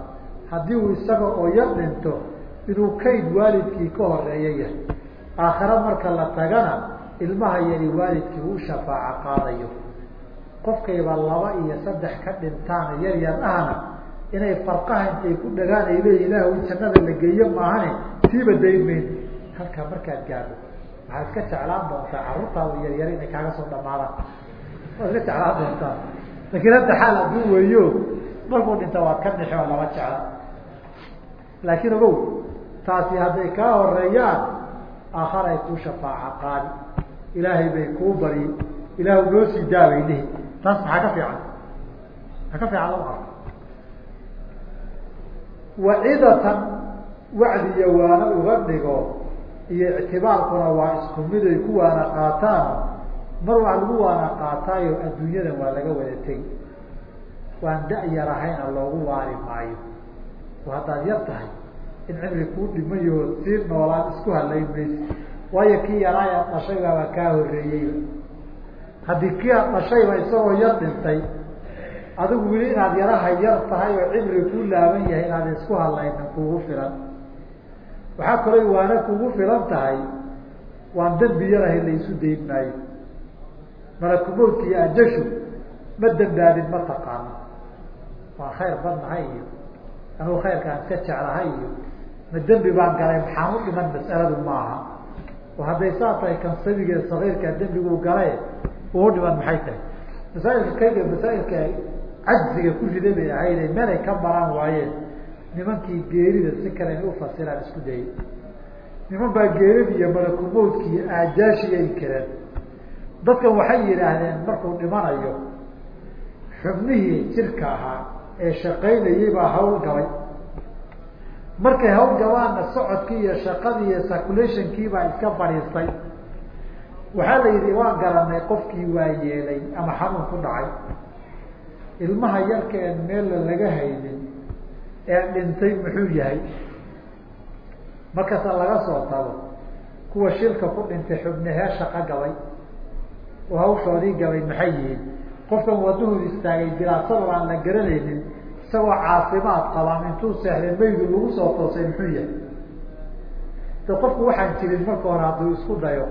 haddii uu isaga oo yar dhinto inuu kayd waalidkii ka horreeya yahay. Aakhare marka la tagana ilmaha yari waalidkii uu shafaaco qaadayo. Qofkayba laba iyo saddex ka dhintaan yar yar ahna inay farqaha intay ku dhagaan ay ilaah jannada la geeyo maahane siiba daymayn halkaa markaad gaadho waxaad iska jeclaan doontaa carruurtaada yaryar inay kaaga soo dhamaadaan waad iska jeclaan doontaa laakiin hadda xaal hadduu weeyo markuu dhinta waad ka nixi oo lama jecla laakiin ogow taasi hadday kaa horeeyaan aakharay kuu shafaaca qaadi ilaahay bay kuu bari ilaahu noo sii daabay lihi taas maxaa ka fiican? Maxaa ka fiican lama arko? Wacidatan wacdiya waana uga dhigo iyo ictibaarkuna waa isku mid ay ku waana qaataan mar waa lagu waana qaataayo adduunyadan waa laga wada tegi waan da-yar ahayna loogu waari maayo. Oo haddaad yar tahay in cimri kuu dhimayahood sii noolaan isku halayn maysa waayo kii yaraa aad dhashay kaa horreeyeyba haddii kii aad dhashayba isagoo yar dhintay adigu weli inaad yaraha yar tahay oo cimri kuu laaban yahay inaad isku hadlaynin kugu filan. Waxaa kaloo waana kugu filan tahay. Waan dembi yarahay la isu dayn maayo malakumowdka iyo ajashu ma dambaabin ma taqaano waan khayr badnahay iyo anugu khayrkaan iska jeclahay iyo ma dembi baan galay maxaan u dhiman mas'aladu maaha. Oo hadday saa tahay kan sabiga sagiirkaa dembiguu galay uu dhiman maxay tahay? Masaailka kayga masaailka cajziga ku rida bay ahayde meelay ka baraan waayeen nimankii geerida si kale inay ufasiraan isku dayay niman baa geerida iyo malakumowdki iyo aajaashiga inkireen dadkan waxay yidhaahdeen markuu dhimanayo xubnihii jirka ahaa ee shaqaynayay baa hawl gabay markay hawl gabaanna socodkii iyo shaqadii iyo circulationkii baa iska fadhiistay waxaa la yidhi waan garanay qofkii waa yeelay ama xanuun ku dhacay. Ilmaha yarka een meella laga haynin ee dhintay muxuu yahay. Markaasa laga soo tago kuwa shilka ku dhintay xubnahee shaqo gabay oo hawshoodii gabay maxay yihiin? Qofkan wadahooda istaagay diraasada aan la garanaynin isagoo caafimaad qabaan intuu seexday maydu lagu soo toosay muxuu yahay? De qofku waxaan jirin marka hore hadduu isku dayo.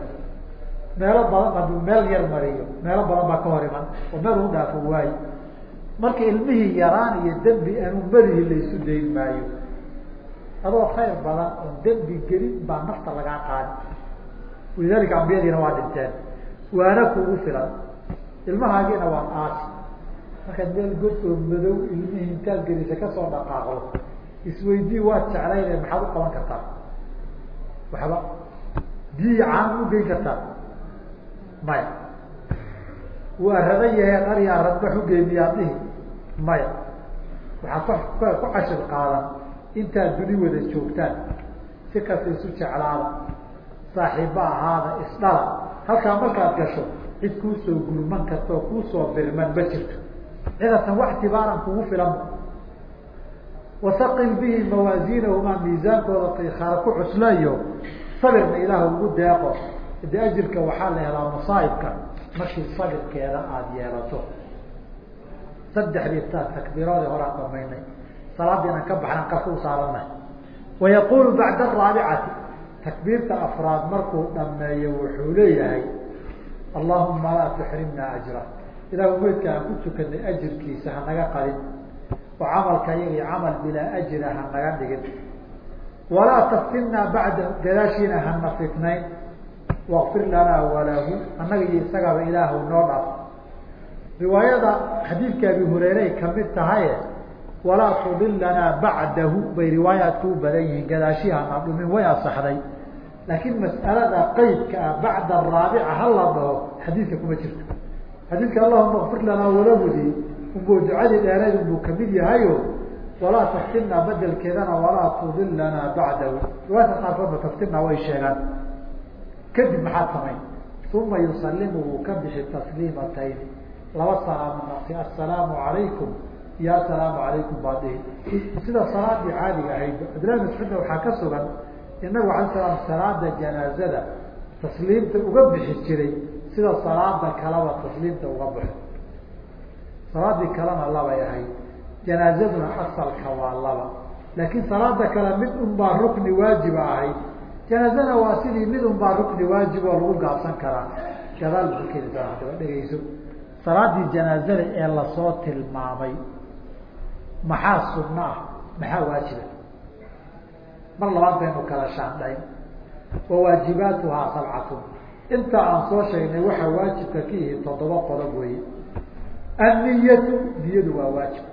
Meelo badan hadduu meel yar mariyo. Meelo badan baa ka hor iman. Oo meel u dhaafo waayo marka ilmihii yaraan iyo dembi aanu melihi la isu dayn maayo adoo khayr badan oon dembi gelin baa nafta lagaa qaadi. Walidaalika ambiyadiina waa dhinteen waana kugu filan. Ilmahaagiina waa aasi markaad meel godkoo madow ilmihii intaad gelisa ka soo dhaqaaqdo isweydii waad jeclayne maxaad u qaban kartaa? Waxba. Biyi caan u geyn kartaa? Maya. Waa radan yahay qaryaa radbax ugeemiyaad dhihi? Maya. Waxaad ku ku cashir qaadan intaad duni wada joogtaan. Si kasta isu jeclaada saaxiibba ahaada isdhala halkaa markaad gasho cid kuusoo gulman karta birman ma jirto. Cidatan wax tibaaran kugu filan. Wasaqil bihi mawaasiinahumaa miisaankooda khaara ku cuslayo sabirna ilaah ugu deeqo. De ajirka waxaa la helaa masaaibka markii sabirkeeda aada yeelato. Saddexdii taa takbiiroodii horaan dhamaynay salaadiinan ka baxnan qarka u saaranay. Wayaqulu bacda araabicati takbiirta afraad markuu dhameeyo wuxuu leeyahay allahuma laa tuxrimna ajra. Ilahu meydka aan ku tukanay ajirkiisa hanaga qadin oo camalka iyagii camal bilaa ajira hanaga dhigin. Walaa taftinna bacda gadaashiina hana fitnayn waqfir lanaa walahu annaga iyo isagaba ilaahu noo dhaaf. Riwaayada xadiidka abi hureyreay ka mid tahaye walaa tudilanaa bacdahu bay riwaayaadku u badan yihiin gadaashihana dhumin way asaxday laakiin mas'alada qeydka ah bacda araabica hala dhaho xadiidka kuma jirto. Xadiidka allahuma kfir lanaa walahudii unbuu ducadii dheereed unbuu ka mid yahayo walaa taftinna bedelkeedana walaa tudilanaa bacdahu. Riwaayadka qaarkoodba taftinna way sheegaan. Kadib maxaad samayn uma yusalimu wuu ka bixi tasliimatayn. Laba salaamo naqsi assalaamu calaykum iyo assalaamu calaykum baadihi sida salaadii caadiga ahayd cabdillahi mascuudna waxaa ka sugan inagu alay slam salaada janaazada tasliimta uga bixi jiray sida salaada kaleba tasliimta uga baxo salaadii kalena labay ahayd janaazaduna asalka waa laba. Laakiin salaada kale mid un baa rukni waajiba ahayd. Janaazana waa sidii mid un baa rukni waajib oo lagu gaabsan karaa. Gadaal bukeeda hadaba dhegeyso salaadii janaazada ee la soo tilmaamay maxaa sunno ah? Maxaa waajiba mar labaad baynu kala shaandhayn wa waajibaatuhaa sabcatun. Inta aan soo sheegnay waxaa waajibka ka yihi toddoba qodob weeye. Anniyatu niyadu waa waajib.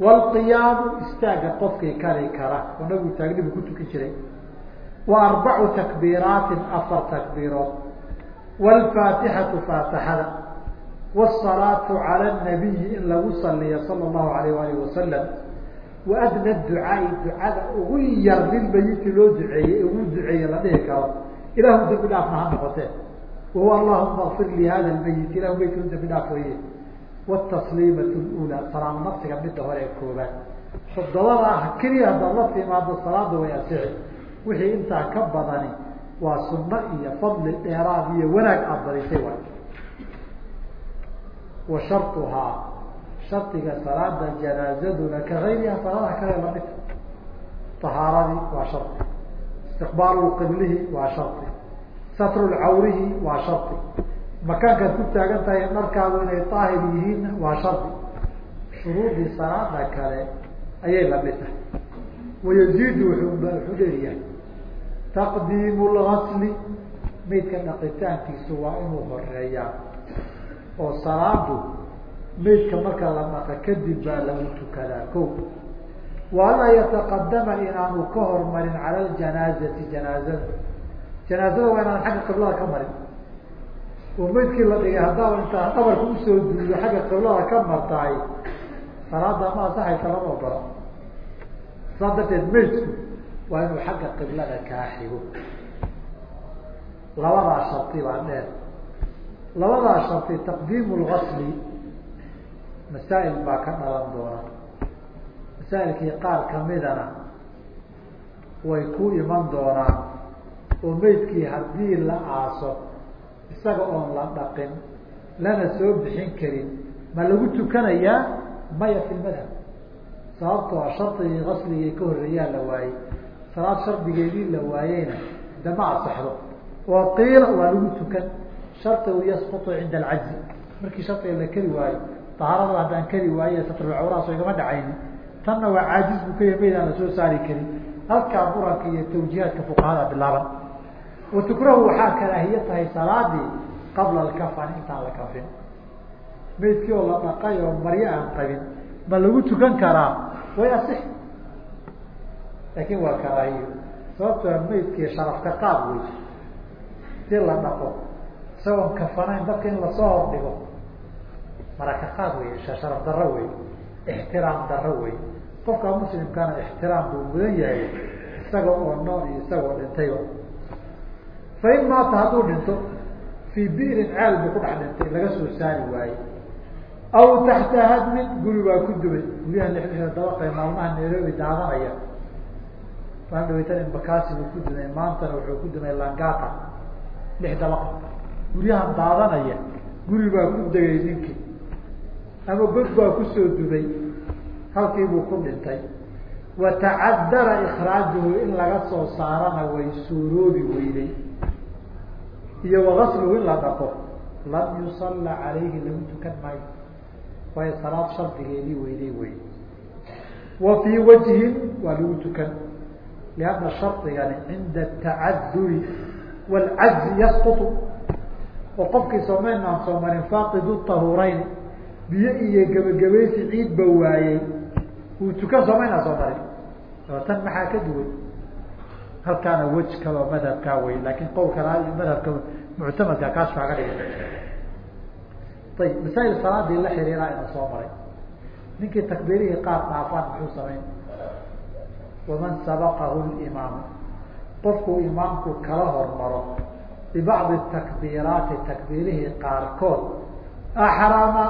Waalqiyaamu istaaga qofkii kari kara oo nabigu taagnibu ku tuki jiray. Wa arbacu takbiiraatin afar takbiirood. Waalfaatixatu faatixada wsalaatu cala nabiyi in lagu saliyo sala allahu alayh alih wasalam wa adna ducaai ducada ugu yar lilmayiti loo duceeyey ugu duceeye la dhihi karo ilahu dambi dhaafna ha noqotee wahuwa allahuma kfir li hada lmayit ilahu maytku dambi dhaaf weye wtasliimat lula salaam nafsiga midda hore ee koobaad todobada ah keliya haddaad la timaado salaada way asixi wixii intaa ka badani waa sunno iyo fadli dheeraad iyo wanaag aada badisay waay wa sharuhaa shardiga salaada janaazaduna ka gayriha salaadaha kale la mid tahaaradii waa shardi istiqbaalu qiblihi waa shardi satru lcawrihi waa shardi makaankaad ku taagan tahay dharkaadu inay daahir yihiinna waa shardi shuruudii salaada kale ayay la mid tahay wayaziidu wuxuu dheeriyahay taqdiimu lgasli maydka dhaqitaankiisu waa inuu horeeyaa oo salaadu maydka marka la dhaqa kadib baa lagu tukadaa ko wa anlaa yataqadama inaanu ka hormarin cala ljanaazati janaazada. Janaazada waa inaan xagga qiblada ka marin. Oo maydkii la dhigay haddaaba intaa dhabarka u soo duudo xagga qiblada ka martahay salaada ma asaxaysa lama ogola. Saas darteed maydku waa inuu xagga qiblada kaa xigo. Labadaa shardi baa dheer labadaa shardi taqdiimu lgasli masaa'il baa ka dhalan doona. Masaa'ilkii qaar kamidana way ku iman doonaan oo maydkii haddii la aaso isaga oon la dhaqin lana soo bixin karin ma lagu tukanayaa maya fi lmadhab sababtoo a shardigii gasligii ka horreeyaa la waayey. Salaad shardigeedii la waayeyna dama asaxdo oo qiila waa lagu tukan shardigu yasqutu cinda alcajzi markii shardiga la keri waayo tahaarada haddaan keri waaye satrulcawraaso igama dhacayni tanna waa caajiz buu ka yahay mayd aan la soo saari karin. Halkaa muranka iyo tawjiihaadka fuqahada bilaaban. Wa tukrahu waxaa karaahiye tahay salaadii qabla alkafan intaan la kafin. Maydkii oo la dhaqay oo maryo aan qabin ma lagu tukan karaa? Way asix. Laakin waa karaahiyo. Sababtoo maydkii sharafka qaad wey si la dhaqo isagoon kafanayn dadka in la soo hordhigo maraka qaad wey sharaf darro wey ixtiraam darro wey qofka muslimkana ixtiraam buu mudan yahay isaga oo nool iyo isagoo dhintayba fa in maata hadduu dhinto fii bi'rin ceel buu ku dhex dhintay laga soo saari waaye aw taxta hadmin guri baa ku dubay. Guryaha lixlixda dabaqee maalmaha nairobi daadanaya. Waan dhaweytan imbakasi buu ku dumay maantana wuxuu ku dumay langata lix dabaq guryahan daadanaya guri baa ku degay ninkii ama god baa ku soo dubay halkii buu ku dhintay. Wa tacadara ikraajuhu in laga soo saarana way suuroobi weyday iyo wagasluhu in la dhaqo. Lam yusalla calayhi lagu tukan maayo. Waayo salaad shardigeedii weyday wey. Wa fii wajhin waa lagu tukan. Lianna shardigani cinda atacaduri waalcajzi yasqutu oo qofkii soomaynaan soo marin faaqidu tahuurayn biyo iyo gebagabaysi ciid ba waayey. Uu tukan soomaynaa soo marin oo tan maxaa ka duwan? Halkaana wej kaloo madhabkaa wey laakin qowlkana madhabka muctamadka kaas kaaga dhigay. Ayib masaa'il salaadii la xiriiraa ina soo maray. Ninkii takbiirihii qaar dhaafaan muxuu samayn? Waman sabaqahu limaamu qofkuu imaamku kala hormaro bibacdi takbiiraati takbiirihii qaarkood axrama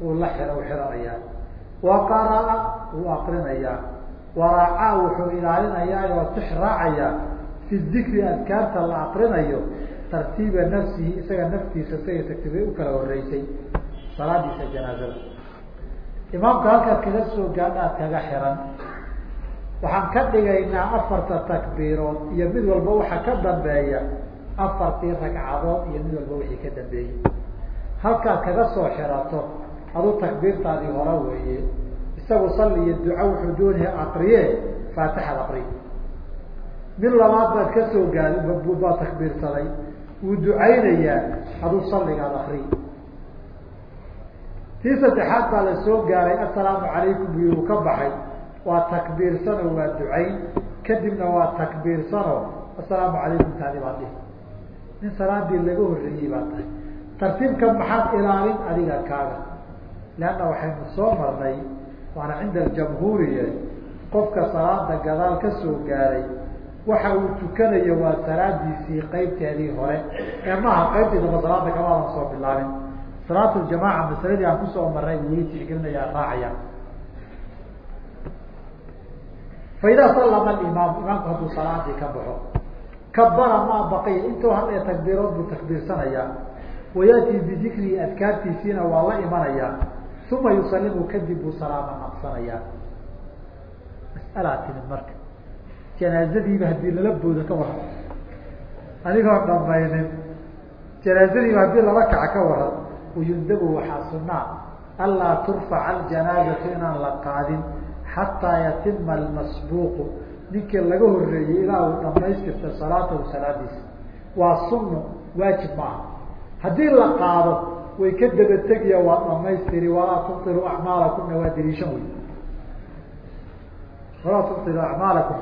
wuu la xira u xiranayaa wa qara'a wuu akrinayaa waraaca wuxuu ilaalinayaa oo tix raacayaa fi dikri adkaarta la akrinayo tartiiba nafsihi isaga naftiisa isaga taktiibay u kala horeysay salaadiisa imaamka halkaad kaga soo kaga xiran waxaan ka dhigaynaa afarta takbiirood iyo mid walba waxa ka dambeeya afartii ragcadood iyo mid walba wixii ka dambeeyey. Halkaad kaga soo xirato adu takbiirtaadii hore weeye isagu salli iyo duca wuxuu doonaya akriye faatixad akri mid labaad baad ka soo gaad baa takbiirsaday wuu ducaynayaa aduu salligaad akri tii saddexaad baa la soo gaaray assalaamu calaykum buyi uu ka baxay. Waa takbiirsano waa ducayn kadibna waa takbiirsano assalaamu calaykum taadi baad dhihi nin salaadii laga horreeyey baa tahay. Tartiibka maxaad ilaalin adiga kaaga. Leanna waxaynu soo marnay waana cinda aljamhuuriye qofka salaada gadaal ka soo gaaray waxa uu tukanayo waa salaadiisii qeybteedii hore. Ee maaha qeybtii damba salaada kamaadan soo bilaabin. Salaatuljamaaca masaladii aan ku soo maray weli tixgelinaya raacaya. Faidaa sallama alimaam imaamku hadduu salaadii ka baxo kabara maa baqiya intuu hadhee takbiirood buu takbiirsanayaa wayatii bidikrihi adkaartiisiina waa la imanayaa uma yusalimu kadib buu salaama naqsanayaa mas'alaa timid marka. Janaazadiiba haddii lala boodo ka waran. Anigoon dhamaynin janaazadiiba haddii lala kaca ka waran wayundabu waxaa sunaa anlaa turfaca aljanaazatu inaan la qaadin xataa yatima almasbuuqu ninkii laga horeeyey ilaa uu dhamaystirta salaatahu salaadiisa. Waa sunno waajib maaha haddii la qaado way ka daba tegiya waa dhamaystiri walaa tubtilu acmaalakumna waa daliishan wey walaa tubtilu acmaalakum.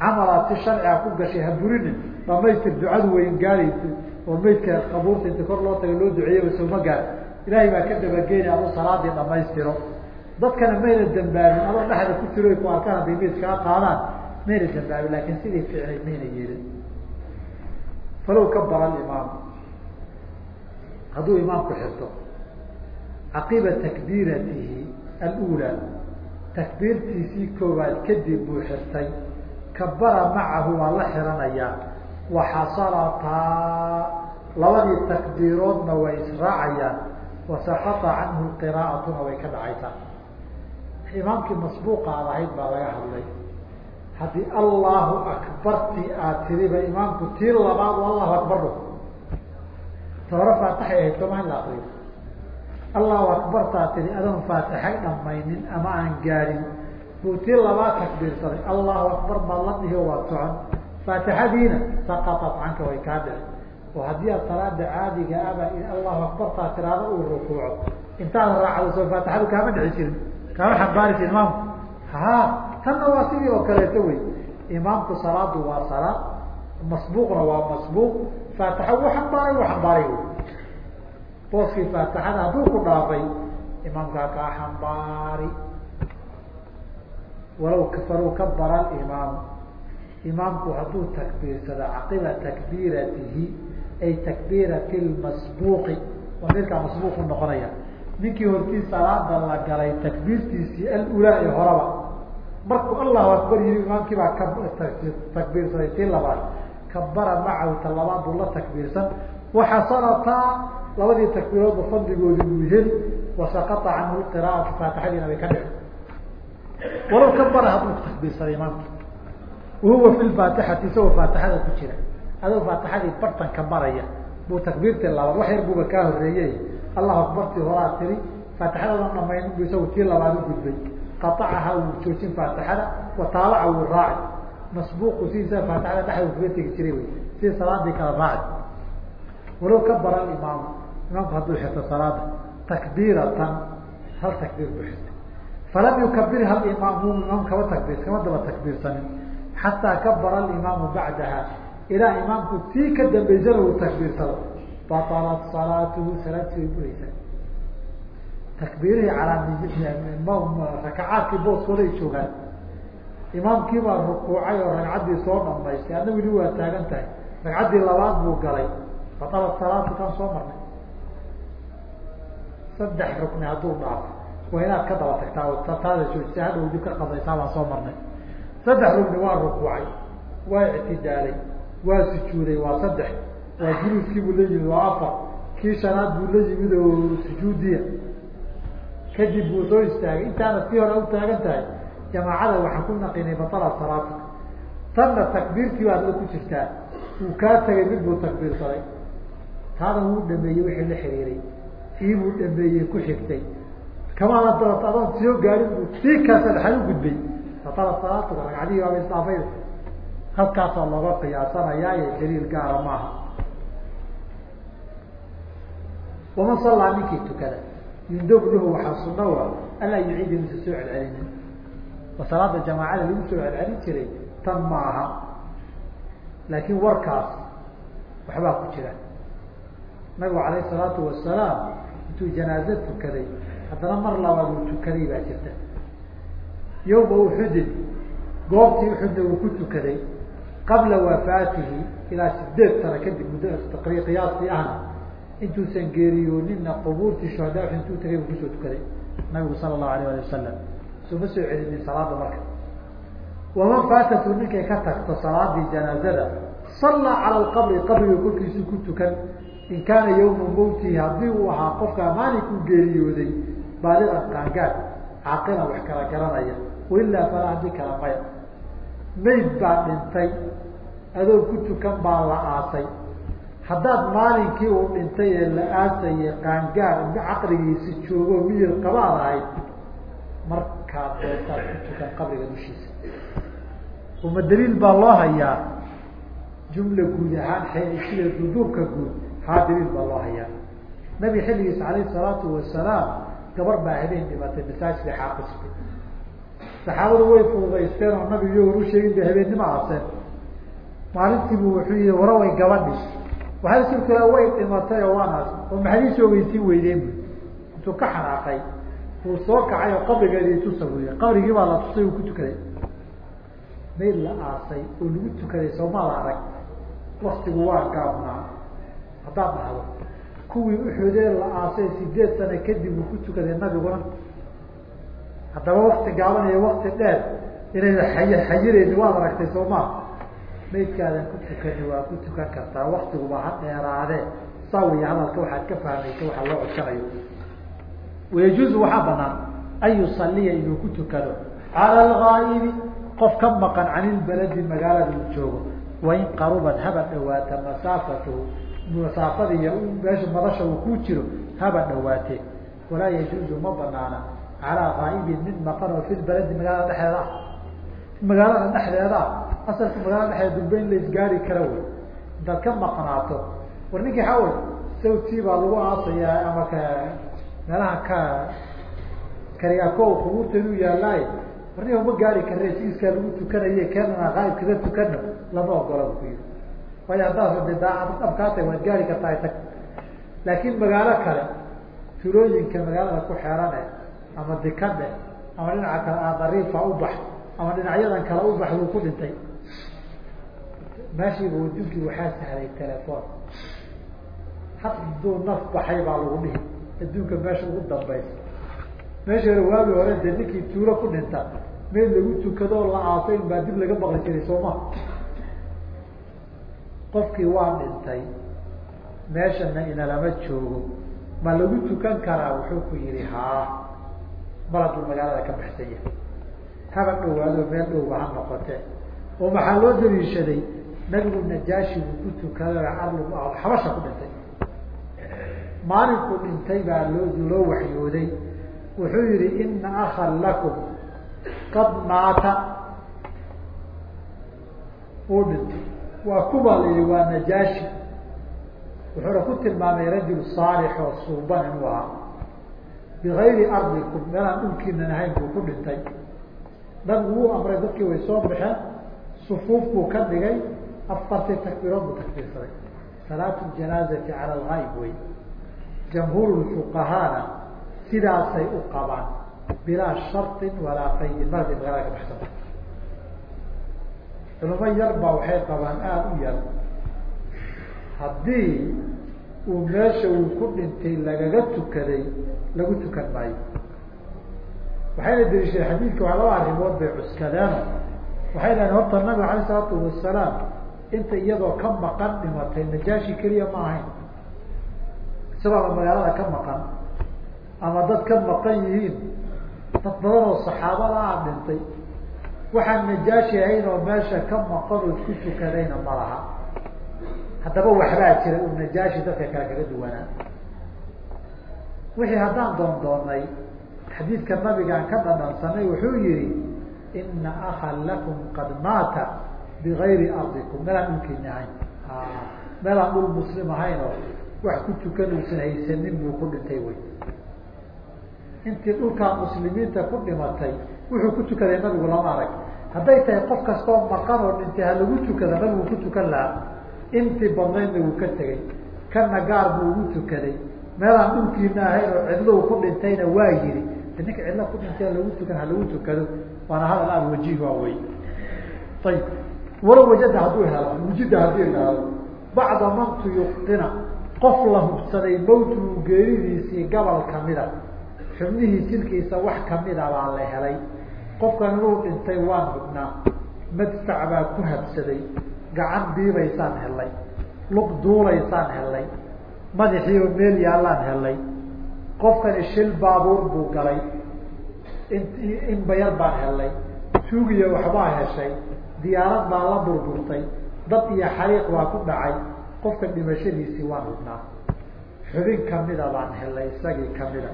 Camalaad si sharciga ku gashay ha burinin. Dhamaystir ducadu wayn gaaraysa oo meydka qabuurta inta kor loo taga loo duceeyaba sowma gaar. Ilaahay baa ka dabageynay adu salaadii dhamaystiro dadkana mayna dambaabin adoo dhexda ku jiro ku arkaan hadday meyd kaa qaadaan mayna dambaabin laakin sidii ficnayd mayna yeelin. Falow kabara alimaam hadduu imaamku xirto caqiba takbiiratihi alulaa takbiirtiisii koowaad kadib buu xirtay. Kabara macahu waa la xiranayaa. Waxasalataa labadii takbiiroodna way israacayaan. Wasaqata canhu qiraa'atuna way ka dhacaysaa. Imaamkii masbuuqa aad ahayd baa laga hadlay haddii allahu akbartii aad tiriba imaamku tii labaad allahu akbar dho tabaro faataxay ahayd sooma in la akriyo allahu akbartaa tiri adoon faataxay dhamaynin ama aan gaadhin buu tii labaad takbiirsaday allahu akbar baad la dhihi waad socon. Faatixadiina saqatat canka way kaa dhici oo haddii aad salaada caadiga aba allahu akbartaa tiraado uu rukuuco. Intaad raacdo soo faatixadu kaama dhici jirin kaama xambaari jirin imaamku. Ha tanna waa sidii oo kaleeto wey imaamku salaadu waa salaad masbuuqna waa masbuuq faatixa wuu xambaaray wuu xambaaray booskii faatixada hadduu ku dhaafay imaamkaa kaa xambaari. Walaw falow kabara imaamu imaamku hadduu takbiirsado caqiba takbiiratihi ay takbiirati lmasbuuqi waa midkaa masbuuqu noqonaya. Ninkii hortii salaada la galay takbiirtiisii alulaa ee horaba markuu allahu akbar yii imaamkii baa takbiirsaday tii labaad. Kabara macahu ta labaad buu la takbiirsan. Waxasanataa labadii takbiiroodba fadligoodi buu heli wasaqata canhu qiraaatu faatixadiina bay ka dhici walow kabara hadduu takbiirsaday imaamki wahuwa fi lfaatixati isagoo faatixada ku jira. Adoo faatixadii bartanka maraya buu takbiirtii labaad wax yar buuba kaa horeeyey allahu akbartii horaa tiri faatixadadan dhamayn bu isagu tii labaad u gudbay qaacaha wuu joojin faatixada wataabaca wuu raaci. Masbuuqu sidiisa faatixada dhexda kaga tegi jiray wy sidii salaadii kala raaci. Walow kabara imaamu imaamku hadduu xirto salaada takbiiratan hal takbiir buu xirtay. Falam yukabir hal imaamu imaam kama takbiir kama daba takbiirsanin. Xataa kabara alimaamu bacdaha ilaa imaamku tii ka dambaysana uu takbiirsado. Batalat salaatuhu salaadtii way buraysaa takbiirihii calaa rakacaadkii ay joogaan. Imaamkii baa rukuucay oo ragcaddii soo dhamaystay adna weli waa taagan tahay. Ragcaddii labaad buu galay. Batalat salaatu kan soo marnay. Saddex rukni hadduu dhaafo. Waa inaad ka daba tagtaa taada joojisa hadhow dib ka qadaysaa baan soo marnay. Saddex rugni waa rukuucay waa ictidaalay waa sujuuday waa saddex. Waa juluuskii buu la yimid waa afar. Kii shanaad buu la yimid oo sujuudiya kadib buu soo istaagay. Intaana tii hore u taagan tahay jamaacada waxaan ku naqinay batala salaata tanna takbiirtii baad la ku jirtaa wuu kaa tagay mid buu takbiirsaday. Taadan wuu dhameeyey wixii la xiriiray. Tii buu dhameeyey ku xigtay. Kamaala dabata adoon soo gaarin buu tii kaasa dhexal u gudbay. Batala salaatuka ragcadihii baaba isdhaafay halkaasaa looga qiyaasanayaa ee daliil gaara maaha. Waman sallaa ninkii tukada yundog lahu waxaa suno wa alaa yuciid inuusa soo celcelinin oo salaada jamaacada lagu soo celcelin jiray tan ma aha. Laakiin warkaas waxbaa ku jira. Nabigu alayh salaatu wasalaam intuu janaaze tukaday haddana mar labaad uu tukaday baa jirta. Yawma uxudin goobtii uxudna uu ku tukaday qabla wafaatihi ilaa sideed sano kadib muddo qiyaastii ahna intuusan geeriyooninna qubuurtii shuhadaa intuu tagay buu ku soo tukaday nabigu sala allahu alayh ali wasalam suma soo celinin salaada marka. Waman faatatu ninkay ka tagto salaadii janaazada sallaa cala alqabri qabriga korkiisu ku tukan in kaana yawma mawtihi haddii uu ahaa qofkaa maalinkuu geeriyooday baaligan qaangaad caaqilan wax kala garanaya wailaa falaa haddii kala maya. Mayd baa dhintay adoo ku tukan baa la aasay haddaad maalinkii uu dhintay ee la aasayay qaangaar caqligiisi joogo miyir qabaad ahayd markaa doontaad ku tukan qabriga dushiisa. Uma daliil baa loo hayaa? Jumla guud ahaan sida duduubka guud haa daliil baa loo hayaa. Nabi xilligiisa alayhi salaatu wasalaam gabar baa habeen dhimatay masaajidka xaaqisku saxaabadu way fududaysteen oo nabigu u sheegin bay habeennimo aaseen maalintiibu wuxuu yihi waraway gabadhi waxay sirkila way dhimatay oo waanaas oo maxadiis ogeysiin weydeen bu intuu ka xanaaqay uu soo kacay oo qabrigeedii tusa buy qabrigii baa la tusay uu ku tukaday. Mayd la aasay oo lagu tukaday soomada arag. Waktigu waa gaabnaa haddaad dhahdo kuwii uxudee la aasay sideed sano kadib uu ku tukaday nabiguna. Haddaba wakti gaaban iyo wakti dheer inayna xay xayireyni waad aragtay soomaa maydkaadan ku tukani waa ku tukan kartaa waktiguba ha dheeraadee saa weya hadalka waxaad ka fahmaysa waxa loo codsanayo. Wayajuuzu waxaa banaan an yusaliya inuu ku tukado. Cala algaa'ibi qof ka maqan can ilbaladi magaalada uu joogo wain qarubad haba dhawaata masaafatuhu. Masaafadiiy meesha madasha uu ku jiro haba dhawaatee walaa yajuuzu ma banaana. Calaa gaaibin mid maqan oo fi lbaladi magaalada dhexdeeda ah magaalada dhexdeeda asalka magaalada dhexdeeda dulba in la isgaari kara wey intaad ka maqnaato. War ninkii xawey sawtii baa lagu aasayaa ama ka meelaha ka kariyaako qubuurta inuu yaallaaye warniga ma gaari karre siiskaa lagu tukanaye keenana gaaib kaga tukano lama ogola ku yiri waayo haddaad de daacad dhabkaata waad gaari kartaa tag. Laakiin magaalo kale tulooyinka magaalada ku xeerane ama dikadhe ama dhinaca kale aadariifa u bax ama dhinacyadan kale u bax wuu ku dhintay. Meeshiiba wadunkii waxaa sahlay telefoon. Hadduu naf baxay baa lagu dhihi. Adduunka meesha ugu dambaysa meesha hore waagi hore dee ninkii tuulo ku dhinta meel lagu tukadoo la aasay baa dib laga baqli jiray sooma qofkii waa dhintay meeshana inalama joogo. Ma lagu tukan karaa wuxuu ku yihi haa. Mar hadduu magaalada ka baxsan yahay haba dhawaado meel dhowba ha noqote. Oo maxaa loo daliishaday nabigu najaashi buu ku tukaday arlu xabasha ku dhintay. Maalinkuu dhintay baa loo loo waxyooday. Wuxuu yihi ina akan lakum qad maata. Uu dhintay. Waa kubaa la waa najaashi. Wuxuuna ku tilmaamay rajul saalix oo suuban inuu ahaa. Bigayri ardikum meelaan dhulkiinan ahayn buu ku dhintay nabigu wuu amray dadkii way soo baxeen sufuuf buu ka dhigay afartii takbiirood buu takbiirsaday. Salaatu janaazati cala algayb wey jamhuur fuqahaana sidaasay u qabaan bilaa sharطi walaa qaydin. Mar haday magaalada ka baxsanta culamo yar baa waxay qabaan aada u yar. Haddii uu meesha uu ku dhintay lagaga tukaday lagu tukan maayo waxayna daliishadeen xadiidka waa laba arrimood bay cuskadeeno waxay dhaheen horta nabiga alayh isalaatu wasalaam inta iyadoo ka maqan dhimatay najaashi keliya ma ahayn. Isagoo ama magaalada ka maqan ama dad ka maqan yihiin dad badan oo saxaabada ah dhintay. Waxaan najaashi ahayn oo meesha ka maqan oo isku tukadayna ma laha. Haddaba waxbaa jira uu najaashi dadka kale kaga duwanaa. Wixii haddaan doon doonay xadiidka nabigaan ka dhadhansanay wuxuu yihi ina akan lakum qad maata bigayri ardikum. Meelaan dhulkiina ahayn. Meelaan dhul muslim ahayn oo wax ku tukan uusan haysanin buu ku dhintay wey intii dhulkaa muslimiinta ku dhimatay wuxuu ku tukaday nabigu lama arag. Hadday tahay qof kastoo maqan oo dhintay ha lagu tukada nabigu ku tukan lahaa. Intii badnaydna wuu ka tegey kana gaar buu ugu tukaday. Meelaan dhulkiina ahayn oo cidlow ku dhintayna waa yiri ninka cidlo ku dhintay lagu tukan ha lagu tukado waana hadal aada wajiih waa wey ayib walow wajada hadduu helo wujida haddii helo bacda man tuyuqina qof la hubsaday mawtuhu geeridiisii gobol kamida xubnihii silkiisa wax kamida baa la helay. Qofkan inuu dhintay waan hubnaa madfac baa ku habsaday gacan biibaysaan helay lug duulaysaan helay madaxiioo meel yaallaan helay qofkani shil baabuur buu galay. In bayar baan helay suugiya waxbaa heshay. Diyaarad baa la burburtay. Dad iyo xariiq baa ku dhacay. Qofka dhimashadiisii waan hubnaa. Xubin kamida baan helay isagii kamida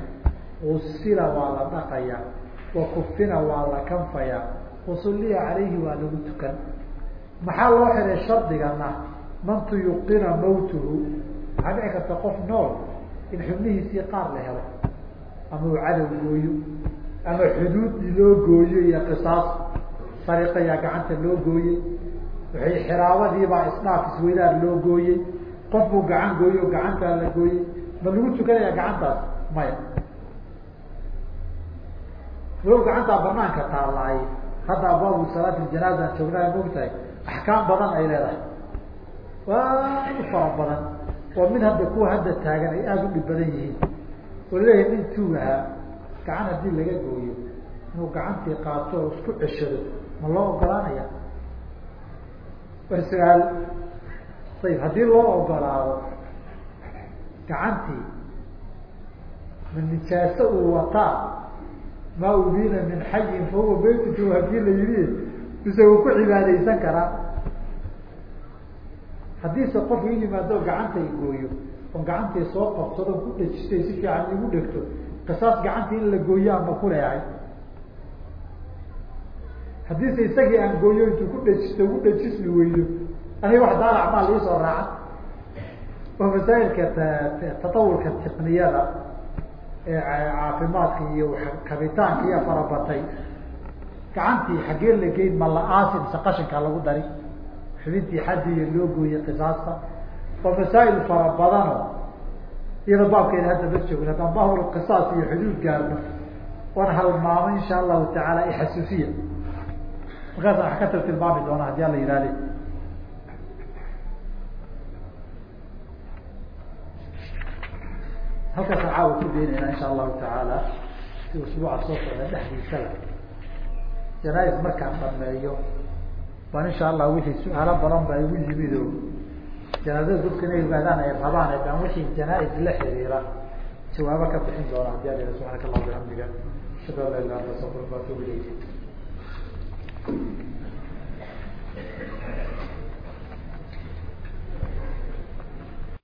usila waa la dhaqayaa wa kufina waa la kanfayaa wasulliya calayhi waa lagu tukan. Maxaa loo xiray shardigana? Man tuyuqina mawtuhu. Waxaa dhici karta qof nool in xubnihiisii qaar la helo ama uu cadow gooyo ama xuduudii loo gooyo iyo qisaas sariqayaa gacanta loo gooyey. Waxay xiraabadiibaa isdhaaf isweydaar loo gooyey. Qof buu gacan gooyo gacantaa la gooyey. Ma lagu tukanayaa gacantaas? Maya. Walow gacantaa banaanka taalaay hadda abwaabu salaati janaaza joognaa mogtahay axkaam badan ay leedahay. Waa u fara badan oo mid hadda kuwa hadda taagan ay aada u dhib badan yihiin. Oo la leeyahay nin tuug ahaa gacan haddii laga gooyo inuu gacantii qaato oo isku ceshado ma loo ogolaanaya su'aal ayib haddii loo ogolaado gacantii ma nijaaso uu wataa? Maa ubiina min xayin fahuwa baytutu haddii la yidhi mise uu ku cibaadaysan karaa haddiise qofku i yimaado gacantay gooyo oon gacantii soo qabsado ku dhejistay si fiican igu dhegto qisaas gacantii in la gooyo ama ku leehay haddiise isagii aan gooyo intuu ku dhejisto ugu dhejismi weydo aniga wax daalac maa liisoo raaca. Waa masaa'ilka tatawurka tiqniyada ee caafimaadka iyo kabitaanka iyo farabatay. Gacantii xaggee la geyn ma la aasi mise qashinka lagu dari xubintii xadiiyo loo gooyey qisaasta waa masaa'il fara badano iyada baabkeeda hadda ma joogin haddaan bahul qisaas iyo xuduud gaarno oon halmaamo insha allahu tacaala ixasuusiya markaasaan wax ka tar tilmaami doona haddii ala yihahde halkaasaan caawa ku daynayna insha allahu tacaala si usbuuca soo socda dhexdiisada janais markaan dhameeyo baan insha allah wixii su'aalo badan baa igu yimid o janaazada dadka inay ogaadaan ay rabaan baan wixii janais la xiriira. Jawaabo ka bixin doona haddii ala subxaanaka allah bixamdiga ashhadu la ilah anta waatubu ilayk